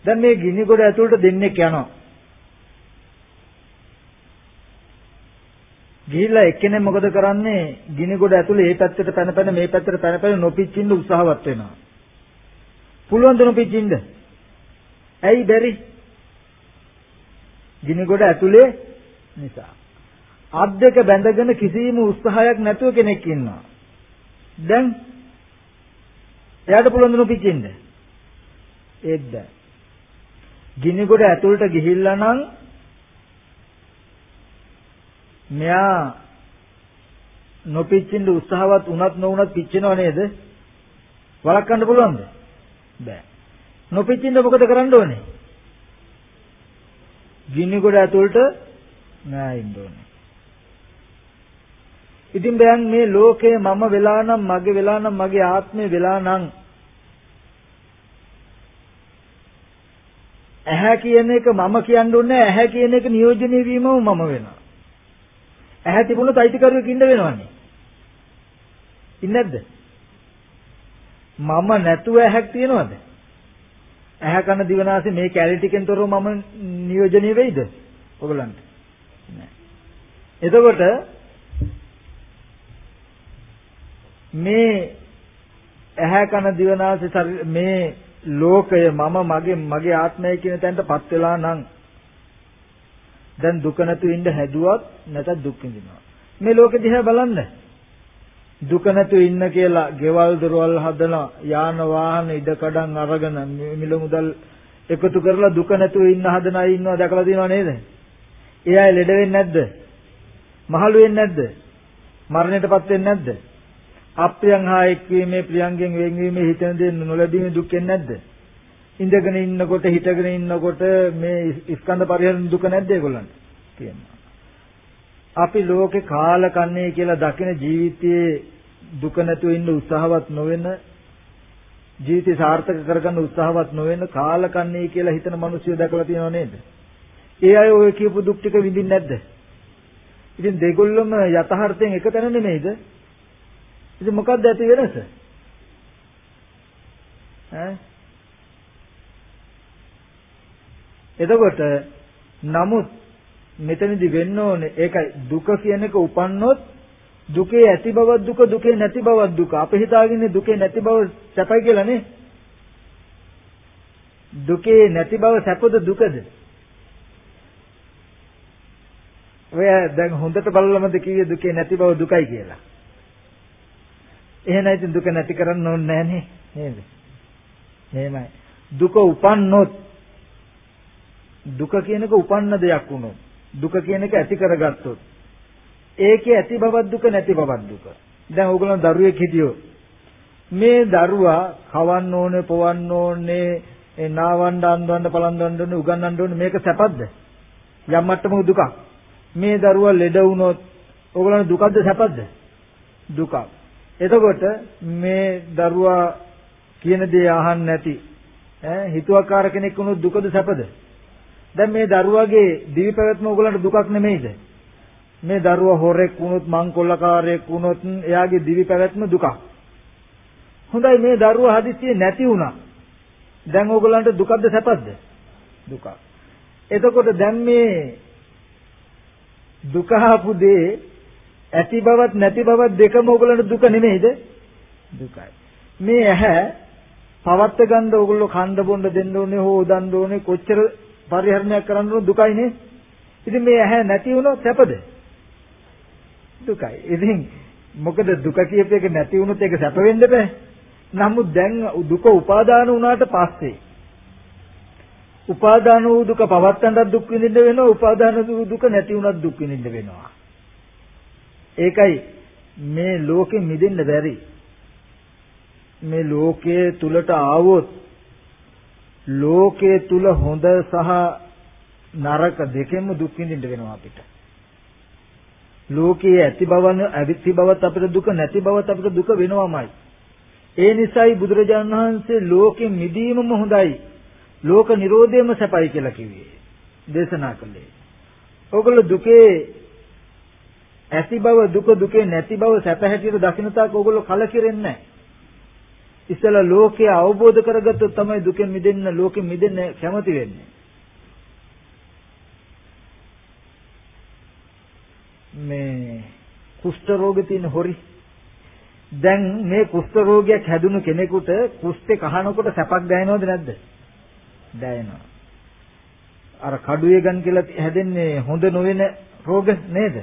[SPEAKER 1] දැන් මේ ගිනි ගොඩ ඇතුළට දෙන්නෙක් යනවා. ගිහිල්ලා එක්කෙනෙක් මොකද කරන්නේ? ගිනි ගොඩ ඇතුලේ මේ පැත්තට පැන පැන මේ පැත්තට පැන පැන නොපිච්චින්න උත්සාහවත් වෙනවා. පුළුවන් ද නොපිච්චින්න? ඇයි බැරි? ගිනි ගොඩ ඇතුලේ නිසා. අත් දෙක බැඳගෙන කිසිම උත්සාහයක් නැතුව කෙනෙක් ඉන්නවා. දැන් එයාට පුළුවන් ද නොපිච්චින්න? ඒත් බෑ. ගිනි ගොඩ ඇතුළට ගිහිල්ලා නම් මෙයා නොපිච්චෙන්න උත්සාහවත් වුණත් නොවුණත් පිච්චෙනව නේද? වළක්වන්න පුළුවන්ද? බෑ. නොපිච්චෙන්න මොකද කරන්න ඕනේ? ගිනි ගොඩ ඇතුළට නෑ ඉන්න ඕනේ. ඉතින් දැන් මේ ලෝකය මම වෙලා නම් මගේ වෙලා නම් මගේ ආත්මය වෙලා නම් ඇහැ කියන එක මම කියන්න ඕනේ ඇහැ කියන එක නියෝජනය වීමම මම වෙනවා. ඇහැ තිබුණොත් අයිතිකරුවෙක් ඉන්න වෙනවනේ. ඉන්නේ නැද්ද? මම නැතුව ඇහක් තියනවද? ඇහ කන දිවනාසය මේ කැලේ ටිකෙන් තොරව මම නියෝජනය වෙයිද? ඔයගලන්ට. නෑ. එතකොට මේ ඇහැ කන දිවනාසය මේ ලෝකය මම මගේ මගේ ආත්මය කියන තැනටපත් වෙලා නම් දැන් දුක නැතු ඉන්න හැදුවත් නැත්නම් දුක් විඳිනවා. මේ ලෝකෙ දිහා බලන්න. දුක නැතු ඉන්න කියලා ගෙවල් දොරවල් හදලා යාන වාහන ඉඩකඩම් අරගෙන මිල මුදල් එකතු කරලා දුක නැතුව ඉන්න හදන අය ඉන්නවා දැකලා තියෙනව නේද? ඒ අය ලෙඩ වෙන්නේ නැද්ද? මහලු වෙන්නේ නැද්ද? මරණයටපත් වෙන්නේ නැද්ද? අප්‍රියං හා එක්වීමේ ප්‍රියංගෙන් වෙන්වීමේ හිතන දේ නොලැබීමේ දුක් වෙන්නේ නැද්ද? ඉඳගෙන ඉන්නකොට හිටගෙන ඉන්නකොට මේ ස්කන්ධ පරිහරණ දුක නැද්ද ඒගොල්ලන්ට? තියෙනවා. අපි ලෝකේ කාලකන්ණේ කියලා දකින ජීවිතයේ දුක නැතුව ඉන්න උත්සාහවත් නොවන ජීවිතය සාර්ථක කරගන්න උත්සාහවත් නොවන කාලකන්ණේ කියලා හිතන මිනිස්සු දැකලා තියෙනව නේද? ඒ අය ඔය කියපු දුක් ටික විඳින්නේ නැද්ද? ඉතින් දෙගොල්ලම යථාර්ථයෙන් එක තැන නෙමෙයිද? ඉතින් මොකක්ද ඇති වෙනස? ඈ එතකොට නමුත් මෙතනදි වෙන්න ඕනේ ඒකයි දුක කියන එක උපන්නොත් දුකේ ඇති බව දුක දුකේ නැති බව දුක. අපි හිතාගන්නේ දුකේ නැති බව සැපයි කියලා නේ. දුකේ නැති බව සැපද දුකද? ඔය දැන් හොඳට බලලමද කිව්වේ දුකේ නැති බව දුකයි කියලා. එහෙනම් ඉතින් දුක නැති කරන්න ඕනේ නැහැ නේද? එහෙමයි. දුක උපන්නොත් දුක කියන එක උපන්න දෙයක් වුණොත් දුක කියන එක ඇති කරගත්තොත් ඒකේ ඇති බවක් දුක නැති බවක් දුක. දැන් ඕගොල්ලෝ දරුවෙක් හිටියෝ මේ දරුවා කවන්න ඕනේ, පොවන්න ඕනේ, නාවන්න, අන්දවන්න, පලන්දවන්න ඕනේ, උගන්වන්න ඕනේ මේක සැපද? යම් මට්ටමක දුකක්. මේ දරුවා ලෙඩ වුණොත් ඕගොල්ලෝ දුකද සැපද? දුකක්. එතකොට මේ දරුවා කියන දේ අහන්න නැති ඈ හිතුවක්කාර කෙනෙක් වුණොත් දුකද සැපද? දැන් මේ දරුවගේ දිවි පැවැත්ම ඕගලන්ට දුකක් නෙමෙයිද? මේ දරුවා හොරෙක් වුණොත් මංකොල්ලකාරයෙක් වුණොත් එයාගේ දිවි පැවැත්ම දුකක්. හොඳයි මේ දරුවා හදිස්සියේ නැති වුණා. දැන් ඕගලන්ට දුකක්ද සැපද? දුකක්. එතකොට දැන් මේ දුක ආපු දේ ඇති බවත් නැති බවත් දෙකම ඕගලන්ට දුක නෙමෙයිද? දුකයි. මේ ඇහැ පවත්ත ගන්න ඕගොල්ලෝ කන්ද බොන්න දෙන්න ඕනේ හෝ උදන්න ඕනේ කොච්චර පරිහරණයක් කරන්න ඕන දුකයිනේ. ඉතින් මේ ඇහැ නැති වුණොත් සැපද? දුකයි. ඉතින් මොකද දුක කියප එක නැති වුණොත් ඒක සැප වෙන්න බෑ. නමුත් දැන් දුක උපාදාන වුණාට පස්සේ උපාදාන වූ දුක පවත්තන්නත් දුක් විඳින්න වෙනවා උපාදාන වූ දුක නැති වුණත් දුක් විඳින්න වෙනවා ඒකයි මේ ලෝකෙ මිදෙන්න බැරි මේ ලෝකයේ තුලට ආවොත් ලෝකයේ තුල හොඳ සහ නරක දෙකෙන්ම දුක් විඳින්න වෙනවා අපිට. ලෝකයේ ඇති බවන ඇවිත්ති බවත් අපිට දුක නැති බවත් අපිට දුක වෙනවමයි. ඒ නිසායි බුදුරජාණන් වහන්සේ ලෝකෙ මිදීමම හොඳයි. ලෝක නිරෝධයම සැපයි කියලා කිව්වේ. දේශනා කළේ. ඕගොල්ලෝ දුකේ ඇති බව දුක දුකේ නැති බව සැප හැටියට දකින්න තාක් ඕගොල්ලෝ කලකිරෙන්නේ නැහැ. ඉස්සලා ලෝකය අවබෝධ කරගත්තොත් තමයි දුකෙන් මිදෙන්න ලෝකෙන් මිදෙන්න කැමති වෙන්නේ. මේ කුෂ්ඨ රෝගේ තියෙන හොරි දැන් මේ කුෂ්ඨ රෝගයක් හැදුණු කෙනෙකුට කුෂ්ඨේ කහනකොට සැපක් දැනෙනවද නැද්ද? දැනෙනවා. අර කඩුවේ ගන් කියලා හැදෙන්නේ හොඳ නොවන රෝග නේද?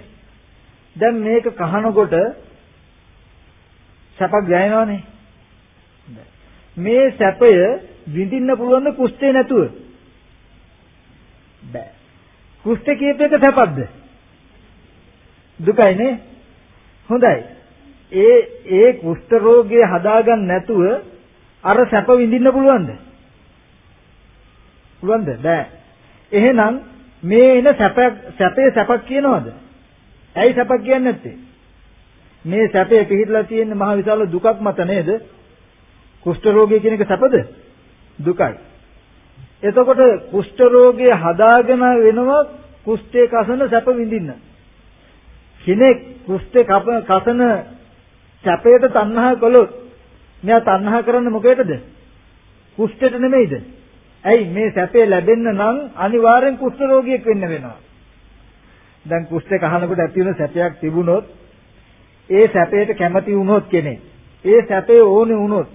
[SPEAKER 1] දැන් මේක කහනකොට සැපක් දැනෙනවනේ. මේ සැපය විඳින්න පුළුවන් කුෂ්ඨේ නැතුව? බෑ. කුෂ්ඨ කියප එක සැපක්ද? දුකයි නේ? හොඳයි. ඒ ඒ කුෂ්ඨ රෝගය හදාගන්න නැතුව අර සැප විඳින්න පුළුවන්ද? පුළුවන්ද? බෑ. එහෙනම් මේ එන සැප සැපේ සැපක් කියනවද? ඇයි සැපක් කියන්නේ නැත්තේ? මේ සැපේ පිහිටලා තියෙන මහ විශාල දුකක් මත නේද? කුෂ්ඨ රෝගය කියන එක සැපද? දුකයි. එතකොට කුෂ්ඨ රෝගය හදාගෙන වෙනවා කුෂ්ඨේ කසන සැප විඳින්න. කෙනෙක් කුෂ්ඨේ කසන සැපයට තණ්හා කළොත් මෙයා තණ්හා කරන්නේ මොකේද? කුෂ්ඨයට නෙමෙයිද? ඇයි මේ සැපේ ලැබෙන්න නම් අනිවාර්යෙන් කුෂ්ඨ රෝගියෙක් වෙන්න වෙනවා. දැන් කුෂ්ඨ කහනකොට ඇති වෙන සැපයක් තිබුණොත් ඒ සැපයට කැමති වුණොත් කෙනෙක් ඒ සැපේ ඕනේ වුණොත්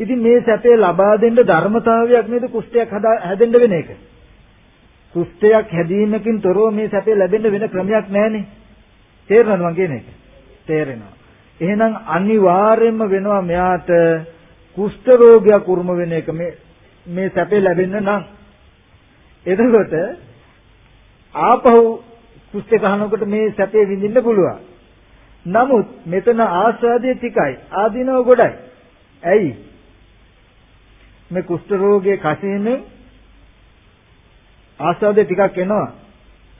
[SPEAKER 1] ඉතින් මේ සැපේ ලබා දෙන්න ධර්මතාවයක් නේද කුෂ්ඨයක් හැදෙන්න වෙන එක. කුෂ්ඨයක් හැදීමකින් තොරව මේ සැපේ ලැබෙන්න වෙන ක්‍රමයක් නැහැනේ. තේරෙනවද මං කියන එක? තේරෙනවා. එහෙනම් අනිවාර්යයෙන්ම වෙනවා මෙයාට කුෂ්ඨ රෝගයක් උරුම වෙන එක මේ මේ සැපේ ලැබෙන්න නම් එතකොට ආපහු කුෂ්ඨ ගහනකොට මේ සැපේ විඳින්න පුළුවන්. නමුත් මෙතන ආස්වාදයේ tikai ආදීනව ගොඩයි. ඇයි? මේ කුෂ්ඨ රෝගයේ කසිනෙන් ආස්වාදයේ ටිකක් එනවා.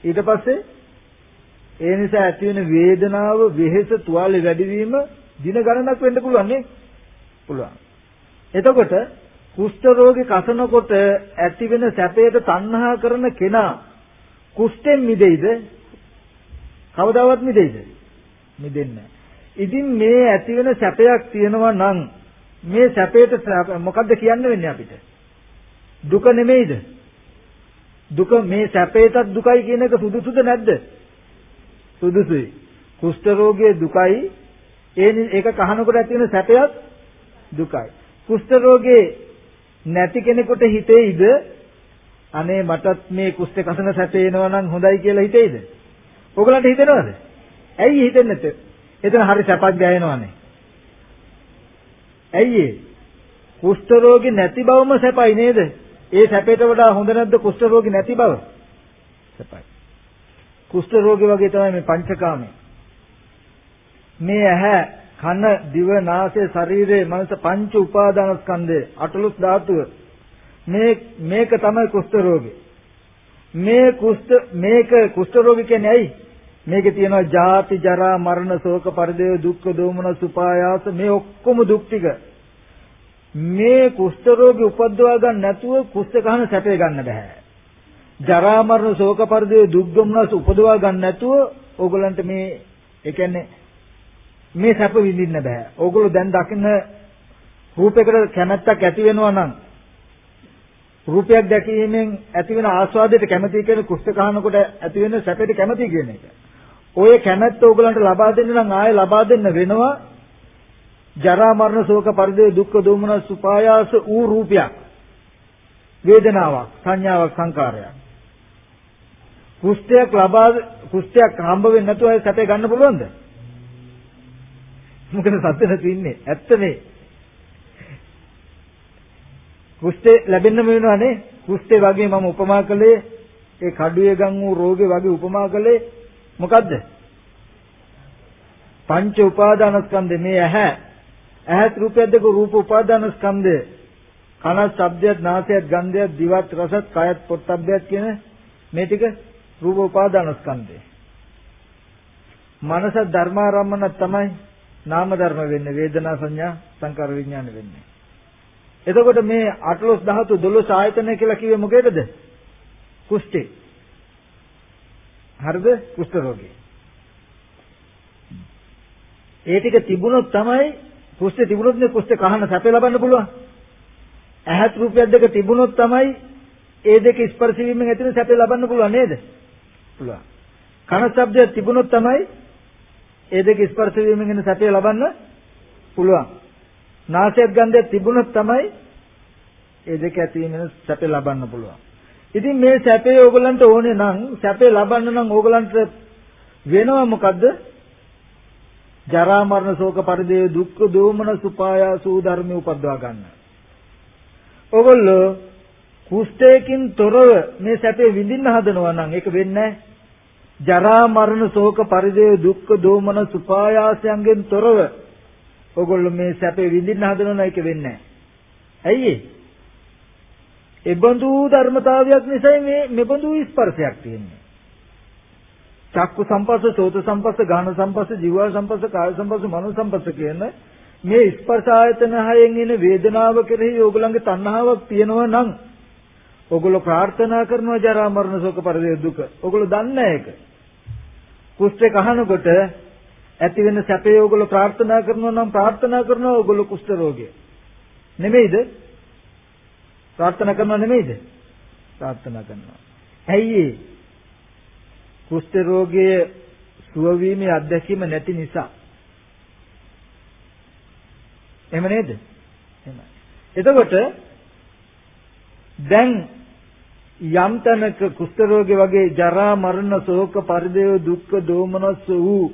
[SPEAKER 1] ඊට පස්සේ ඒ නිසා ඇති වෙන වේදනාව, වෙහෙස, තුවාලේ වැඩිවීම දින ගණනක් වෙන්න පුළුවන් නේ? පුළුවන්. එතකොට කුෂ්ඨ රෝගේ කසනකොට ඇති වෙන සැපයට තණ්හා කරන කෙනා කුෂ්ඨෙන් මිදෙයිද? කවදාවත් මිදෙයිද? මිදෙන්නේ ඉතින් මේ ඇති වෙන සැපයක් තියෙනවා නම් මේ සැපේට මොකද්ද කියන්න වෙන්නේ අපිට? දුක නෙමෙයිද? දුක මේ සැපේටත් දුකයි කියන එක සුදුසුද නැද්ද? සුදුසුයි. කුෂ්ඨ රෝගයේ දුකයි ඒ ඒක කහනකොට ඇති වෙන සැපයත් දුකයි. කුෂ්ඨ රෝගේ නැති කෙනෙකුට හිතෙයිද අනේ මටත් මේ කුෂ්ඨ කසන සැපේනවා නම් හොඳයි කියලා හිතෙයිද? ඔයගලන්ට හිතෙනවද? ඇයි හිතෙන්නේ නැත්තේ? එතන හරි සැපක් ගෑනවනේ. ඇයි ඒ? කුෂ්ඨ රෝගී නැති බවම සැපයි නේද? ඒ සැපයට වඩා හොඳ නැද්ද කුෂ්ඨ රෝගී නැති බව? සැපයි. කුෂ්ඨ රෝගී වගේ තමයි මේ පංචකාමය. මේ ඇහැ, කන, දිව, නාසය, ශරීරය, මනස පංච උපාදානස්කන්ධය, අටලොස් ධාතුව. මේ මේක තමයි කුෂ්ඨ රෝගී. මේ කුෂ්ඨ මේක කුෂ්ඨ රෝගී කියන්නේ ඇයි? මේකේ තියෙනවා ජාති ජරා මරණ ශෝක පරිදේව දුක්ඛ දෝමන සුපායාස මේ ඔක්කොම දුක් ටික. මේ කුෂ්ඨ රෝගී උපද්දවා ගන්න නැතුව කුෂ්ඨ කහන සැපේ ගන්න බෑ. ජරා මරණ ශෝක පරිදේව දුක් දෝමනස් උපදවා ගන්න නැතුව ඕගලන්ට මේ ඒ කියන්නේ මේ සැප විඳින්න බෑ. ඕගොල්ලෝ දැන් දකින්න රූපයකට කැමැත්තක් ඇති වෙනවා නම් රූපයක් දැකීමෙන් ඇති වෙන ආස්වාදයට කැමති කියන කුෂ්ඨ කහනකොට ඇති වෙන සැපයට කැමති කියන එක. ඔය කැමැත්ත ඕගලන්ට ලබා දෙන්න නම් ආයෙ ලබා දෙන්න වෙනවා. ජරා මරණ ශෝක පරිදේ දුක්ඛ දෝමන සුපායාස ඌ රූපයක්. වේදනාවක් සංඥාවක් සංකාරයක්. කුෂ්ඨයක් ලබා කුෂ්ඨයක් හම්බ වෙන්නේ නැතුව ඒ සැපේ ගන්න පුළුවන්ද? මොකද සත්‍ය නැති ඉන්නේ. ඇත්ත මේ. කුෂ්ඨේ ලැබෙන්නම වෙනවානේ. කුෂ්ඨේ වගේ මම උපමා කළේ ඒ කඩුවේ ගම් වූ රෝගේ වගේ උපමා කළේ. මොකද්ද? පංච උපාදානස්කන්ධ මේ ඇහැ ඇහත් රූපයත් දෙක රූප උපාදානස්කන්ධය කන ශබ්දයක් නාසයක් ගන්ධයක් දිවත් රසත් කයත් පොට්ටබ්බයක් කියන මේ ටික රූප උපාදානස්කන්ධය. මනස ධර්මාරම්මන තමයි නාම ධර්ම වෙන්නේ වේදනා සංඥා සංකාර විඥාන වෙන්නේ. එතකොට මේ අටලොස් ධාතු 12 ආයතන කියලා කිව්වේ මොකේද? කුෂ්ඨේ. හරිද? කුෂ්ඨ රෝගේ. ඒ ටික තිබුණොත් තමයි කුෂ්ඨ තිබුණොත් නේ කුෂ්ඨ කහන සැපේ ලබන්න පුළුවන්. ඇහත් රූපයක් දෙක තිබුණොත් තමයි ඒ දෙක ස්පර්ශ වීමෙන් ඇතිවෙන සැපේ ලබන්න පුළුවන් නේද? පුළුවන්. කන ශබ්දය තිබුණොත් තමයි ඒ දෙක ස්පර්ශ වීමෙන් එන සැපේ ලබන්න පුළුවන්. නාසයක් ගන්ධයක් තිබුණොත් තමයි ඒ දෙක ඇතිවීමෙන් සැපේ ලබන්න පුළුවන්. ඉතින් මේ සැපේ ඕගලන්ට ඕනේ නම් සැපේ ලබන්න නම් ඕගලන්ට වෙනව මොකද්ද? ජරා මරණ ශෝක පරිදේ දුක්ඛ දෝමන සුපායාසූ ධර්ම උපද්දවා ගන්න. ඕගොල්ලෝ කුෂ්ඨයෙන් තොරව මේ සැපේ විඳින්න හදනවා නම් ඒක වෙන්නේ ජරා මරණ ශෝක පරිදේ දුක්ඛ දෝමන සුපායාසයන්ගෙන් තොරව ඕගොල්ලෝ මේ සැපේ විඳින්න හදනවා නම් ඒක වෙන්නේ නැහැ. ඇයි ඒ? එබඳු ධර්මතාවයක් නිසා මේ මෙබඳු ස්පර්ශයක් තියෙන්නේ. චක්කු සම්පස්ස, සෝත සම්පස්ස, ගාන සම්පස්ස, ජීව සම්පස්ස, කාය සම්පස්ස, මනෝ සම්පස්ස කියන මේ ස්පර්ශ ආයතන හයෙන් එන වේදනාව කෙරෙහි ඕගොල්ලන්ගේ තණ්හාවක් තියෙනවා නම් ඕගොල්ලෝ ප්‍රාර්ථනා කරනවා ජරා මරණ ශෝක පරිදේ දුක. ඕගොල්ලෝ දන්නේ ඒක. කුෂ්ඨේ කහනකොට ඇති වෙන සැපේ ඕගොල්ලෝ ප්‍රාර්ථනා කරනවා නම් ප්‍රාර්ථනා කරනවා ඕගොල්ලෝ කුෂ්ඨ රෝගය. නෙමෙයිද? ප්‍රාර්ථනා කරනවා නෙමෙයිද? ප්‍රාර්ථනා කරනවා. ඇයි ඒ? කුෂ්ඨ රෝගයේ සුව වීමේ අත්දැකීම නැති නිසා. එහෙම නේද? එහෙමයි. එතකොට දැන් යම් තැනක කුෂ්ඨ රෝගේ වගේ ජරා මරණ ශෝක පරිදේව දුක්ඛ දෝමනස්ස වූ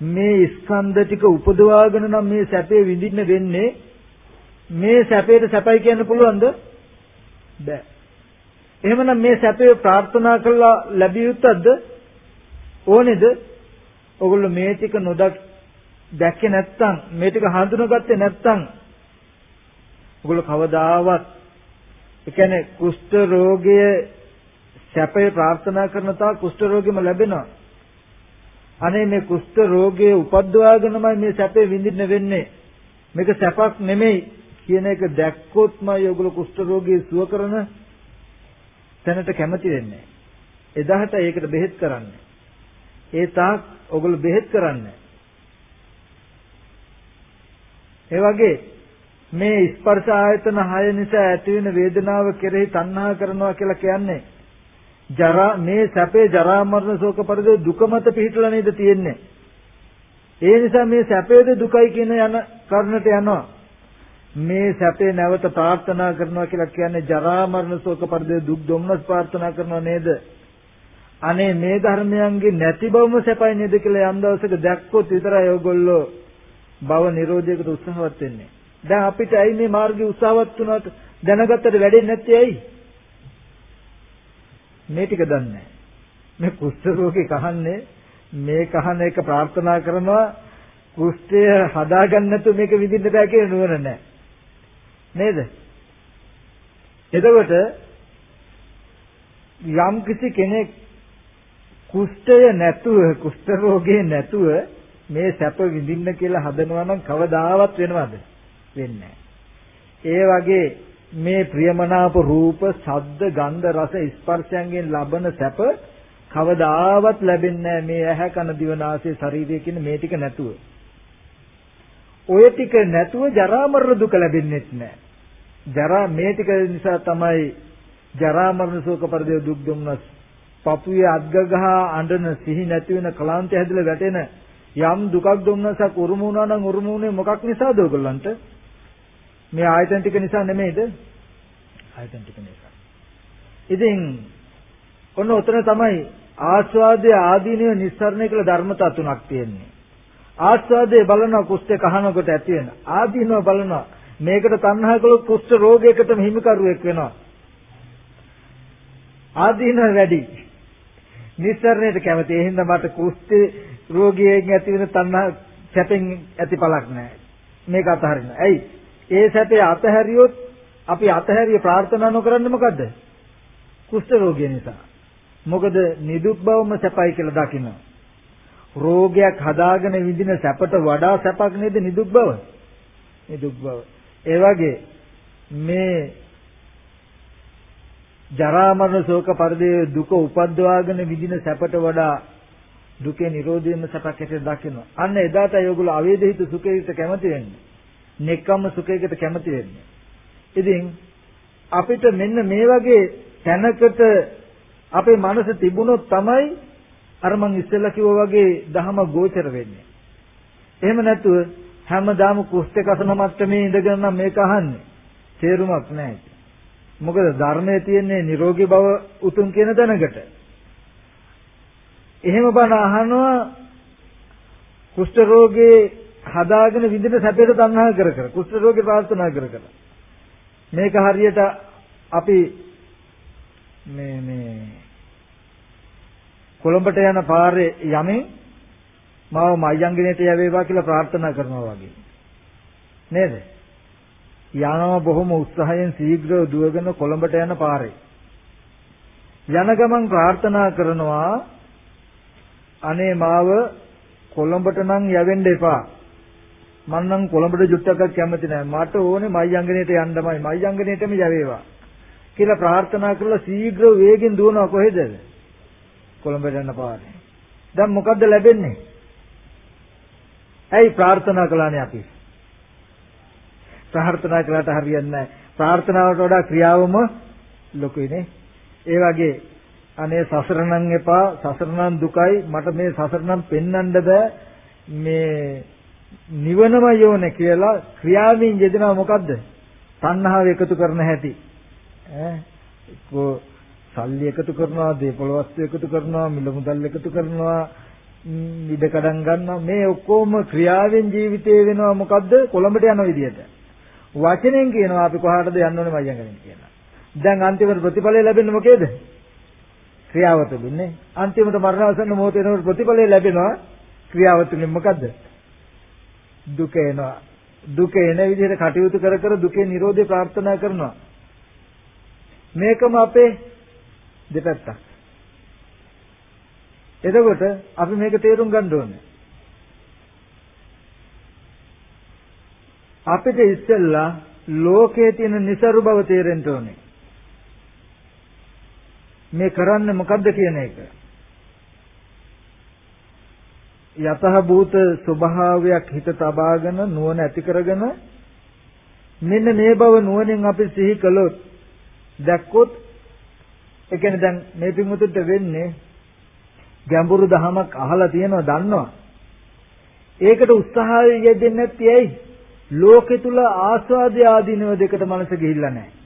[SPEAKER 1] මේ ස්කන්ධ ටික උපදවාගෙන නම් මේ සැපේ විඳින්න වෙන්නේ මේ සැපේට සැපයි කියන්න පුළුවන්ද? බෑ. එහෙමනම් මේ සැපේ ප්‍රාර්ථනා කළා ලැබිය යුත්තක්ද? ඕනේද? ඔගොල්ලෝ මේ ටික නොදක් දැක්කේ නැත්නම් මේ ටික හඳුනාගත්තේ නැත්නම් ඔගොල්ලෝ කවදාවත් ඒ කියන්නේ කුෂ්ඨ රෝගය සැපේ ප්‍රාර්ථනා කරන තා කුෂ්ඨ රෝගෙම ලැබෙනවා. අනේ මේ කුෂ්ඨ රෝගයේ උපද්දවාගෙනමයි මේ සැපේ විඳින්න වෙන්නේ. මේක සැපක් නෙමෙයි. කියන එක දැක්කොත්මයි ඔයගොල්ලෝ කුෂ්ඨ රෝගී සුව කරන තැනට කැමති වෙන්නේ. එදාට ඒකට බෙහෙත් කරන්නේ. ඒ තාක් ඔයගොල්ලෝ බෙහෙත් කරන්නේ. ඒ වගේ මේ ස්පර්ශ ආයතන 6 නිසා ඇතිවෙන වේදනාව කෙරෙහි තණ්හා කරනවා කියලා කියන්නේ ජරා මේ සැපේ ජරා මරණ ශෝක පරිදේ දුක මත පිහිටලා නේද තියෙන්නේ. ඒ නිසා මේ සැපේද දුකයි කියන යන කරුණට යනවා. මේ සැපේ නැවත ප්‍රාර්ථනා කරනවා කියලා කියන්නේ ජරා මරණ ශෝක පරිදේ දුක් දුම්නස් ප්‍රාර්ථනා කරනවා නේද? අනේ මේ ධර්මයන්ගේ නැති බවම සැපයි නේද කියලා යම් දවසක දැක්කොත් විතරයි ඔයගොල්ලෝ භව නිරෝධයකට උත්සාහවත් වෙන්නේ. දැන් අපිට ඇයි මේ මාර්ගය උත්සාහවත් වුණාට දැනගත්තට වැඩෙන්නේ නැත්තේ ඇයි? මේ ටික දන්නේ මේ කුෂ්ඨ රෝගේ කහන්නේ මේ කහන එක ප්‍රාර්ථනා කරනවා කුෂ්ඨය හදාගන්න නැතුව මේක විඳින්න බෑ කියන නුවණ නැහැ. නේද? එතකොට යම් කිසි කෙනෙක් කුෂ්ඨය නැතුව කුෂ්ඨ රෝගේ නැතුව මේ සැප විඳින්න කියලා හදනවා නම් කවදාවත් වෙනවද? වෙන්නේ ඒ වගේ මේ ප්‍රියමනාප රූප, ශබ්ද, ගන්ධ, රස, ස්පර්ශයන්ගෙන් ලබන සැප කවදාවත් ලැබෙන්නේ මේ ඇහැ කන දිව නාසය ශරීරය කියන මේ ටික නැතුව. ඔය ටික නැතුව ජරා මරණ දුක ලැබෙන්නේත් නැහැ. ජරා මේ ටික නිසා තමයි ජරා මරණ ශෝක පරිදේ දුක් දුම්නස්. පපුවේ අද්ගගහ අඬන සිහි නැති වෙන කලාන්තය හැදිලා වැටෙන යම් දුකක් දුම්නසක් උරුම වුණා නම් උරුම වුණේ මොකක් නිසාද ඔයගොල්ලන්ට? මේ ආයතන ටික නිසා නෙමෙයිද? ආයතන ටික නිසා. ඉතින් ඔන්න උතන තමයි ආස්වාදයේ ආදීනව නිස්සරණය කළ ධර්මතා තුනක් තියෙන්නේ. ආස්වාදයේ බලන කුස්තේ කහනකොට ඇති වෙන. ආදීනව බලනවා මේකට තණ්හා කළොත් කුෂ්ඨ රෝගයකටම හිමිකරුවෙක් වෙනවා. ආදීන වැඩි. නිස්සරණයට කැමති. ඒ හින්දා මට කුෂ්ඨ රෝගියෙක් ඇති වෙන තණ්හා සැපෙන් ඇති පළක් නැහැ. මේක අතහරින්න. ඇයි? ඒ සැපේ අතහැරියොත් අපි අතහැරිය ප්‍රාර්ථනා නොකරන්නේ මොකද්ද? කුෂ්ඨ රෝගය නිසා. මොකද නිදුක් බවම සැපයි කියලා දකිනවා. රෝගයක් හදාගෙන විඳින සැපට වඩා සැපක් නේද නිදුක් බව? නිදුක් බව. ඒ වගේ මේ ජරා මරණ ශෝක පරිදේ දුක උපද්දවාගෙන විඳින සැපට වඩා දුකේ නිරෝධයෙන්ම සැපක් ඇති දකිනවා. අන්න එදාටයි ඔයගොල්ලෝ අවේදිත සුඛයකට කැමති වෙන්නේ. නෙක්කම්ම සුඛයකට කැමති වෙන්නේ. ඉතින් අපිට මෙන්න මේ වගේ තැනකට අපේ මනස තිබුණොත් තමයි අර මං ඉස්සෙල්ලා කිව්වා වගේ දහම ගෝචර වෙන්නේ. එහෙම නැතුව හැමදාම කුස්තේ කසන මට්ටමේ ඉඳගෙන නම් මේක අහන්නේ. තේරුමක් නැහැ. මොකද ධර්මයේ තියෙන්නේ නිරෝගී බව උතුම් කියන දැනකට. එහෙම බණ අහනවා කුෂ්ඨ රෝගේ හදාගෙන විඳින සැපයට තණ්හා කර කර කුෂ්ඨ රෝගේ ප්‍රාර්ථනා කර කර මේක හරියට අපි මේ මේ කොළඹට යන පාරේ යමින් මාව මයංගනේට යවේවා කියලා ප්‍රාර්ථනා කරනවා වගේ. නේද? යනවා බොහොම උත්සාහයෙන් ශීඝ්‍රව දුවගෙන කොළඹට යන පාරේ. යන ගමන් ප්‍රාර්ථනා කරනවා අනේ මාව කොළඹට නම් යවෙන්න එපා. මම නම් කොළඹට ජුට්ටක්වත් කැමති නැහැ. මට ඕනේ මයංගනේට යන්නමයි. මයංගනේටම යවේවා. කියලා ප්‍රාර්ථනා කරලා ශීඝ්‍ර වේගෙන් දුවනවා කොහෙද? කොළඹට යන පාරේ. දැන් මොකද්ද ලැබෙන්නේ? ඇයි ප්‍රාර්ථනා කළානේ අපි? ප්‍රාර්ථනා කළාට හරියන්නේ නැහැ. ප්‍රාර්ථනාවට වඩා ක්‍රියාවම ලොකුයිනේ. ඒ වගේ අනේ සසර නම් එපා සසර නම් දුකයි මට මේ සසර නම් පෙන්වන්න බෑ මේ නිවනම යෝනේ කියලා ක්‍රියාවෙන් යෙදෙනවා මොකද්ද? තණ්හාව එකතු කරන හැටි. ඈ කො සල්ලි එකතු කරනවා, දේපොළ වස්තු එකතු කරනවා, මිල මුදල් එකතු කරනවා, ඉඩ කඩම් ගන්නවා. මේ ඔක්කොම ක්‍රියාවෙන් ජීවිතේ වෙනවා මොකද්ද? කොළඹට යන විදියට. වචනෙන් කියනවා අපි කොහාටද යන්න ඕනේ මයංගලෙන් කියලා. දැන් අන්තිමට ප්‍රතිඵලය ලැබෙන්නේ මොකේද? ක්‍රියාව තුළින්නේ. අන්තිමට මරණාසන්න මොහොතේ වෙනකොට ප්‍රතිඵලය ලැබෙනවා ක්‍රියාව තුළින් මොකද්ද? දුක එනවා. දුක එන විදිහට කටයුතු කර කර දුකේ නිරෝධය ප්‍රාර්ථනා කරනවා. මේකම අපේ දෙපැත්තක්. එතකොට අපි මේක තේරුම් ගන්න ඕනේ. අපිට ඉස්සෙල්ලා ලෝකයේ තියෙන નિસරු බව තේරෙන්න ඕනේ. මේ කරන්නේ මොකද්ද කියන එක. යතහ භූත ස්වභාවයක් හිත තබාගෙන නුවණ ඇති කරගෙන මෙන්න මේ බව නුවණින් අපි සිහි කළොත් දැක්කොත් ඒ කියන්නේ දැන් මේ පින්වතුන්ට වෙන්නේ ගැඹුරු දහමක් අහලා තියෙනවා දන්නවා ඒකට උත්සාහය යෙදෙන්නේ නැති ඇයි ලෝකෙ තුල ආස්වාදය ආදීනව දෙකට මනස ගිහිල්ලා නැහැ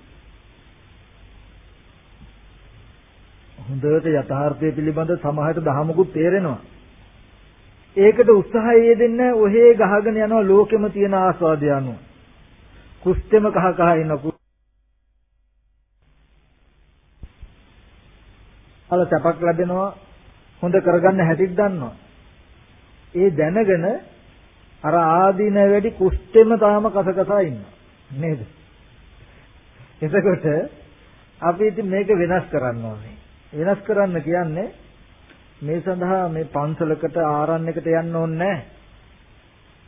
[SPEAKER 1] හොඳට යථාර්ථය පිළිබඳ සමහරට දහමකුත් තේරෙනවා. ඒකට උත්සාහය යෙදෙන්න ඔහේ ගහගෙන යනවා ලෝකෙම තියෙන ආස්වාදය අනුව. කුස්තෙම කහ කහ ඉන්න අල සැපක් ලැබෙනවා හොඳ කරගන්න හැටිත් දන්නවා. ඒ දැනගෙන අර ආදීන වැඩි කුස්තෙම තාම කසකසා ඉන්නවා. නේද? එතකොට අපි ඉතින් මේක වෙනස් කරන්න ඕනේ. වෙනස් කරන්න කියන්නේ මේ සඳහා මේ පන්සලකට ආරණ්‍යකට යන්න ඕනේ නැහැ.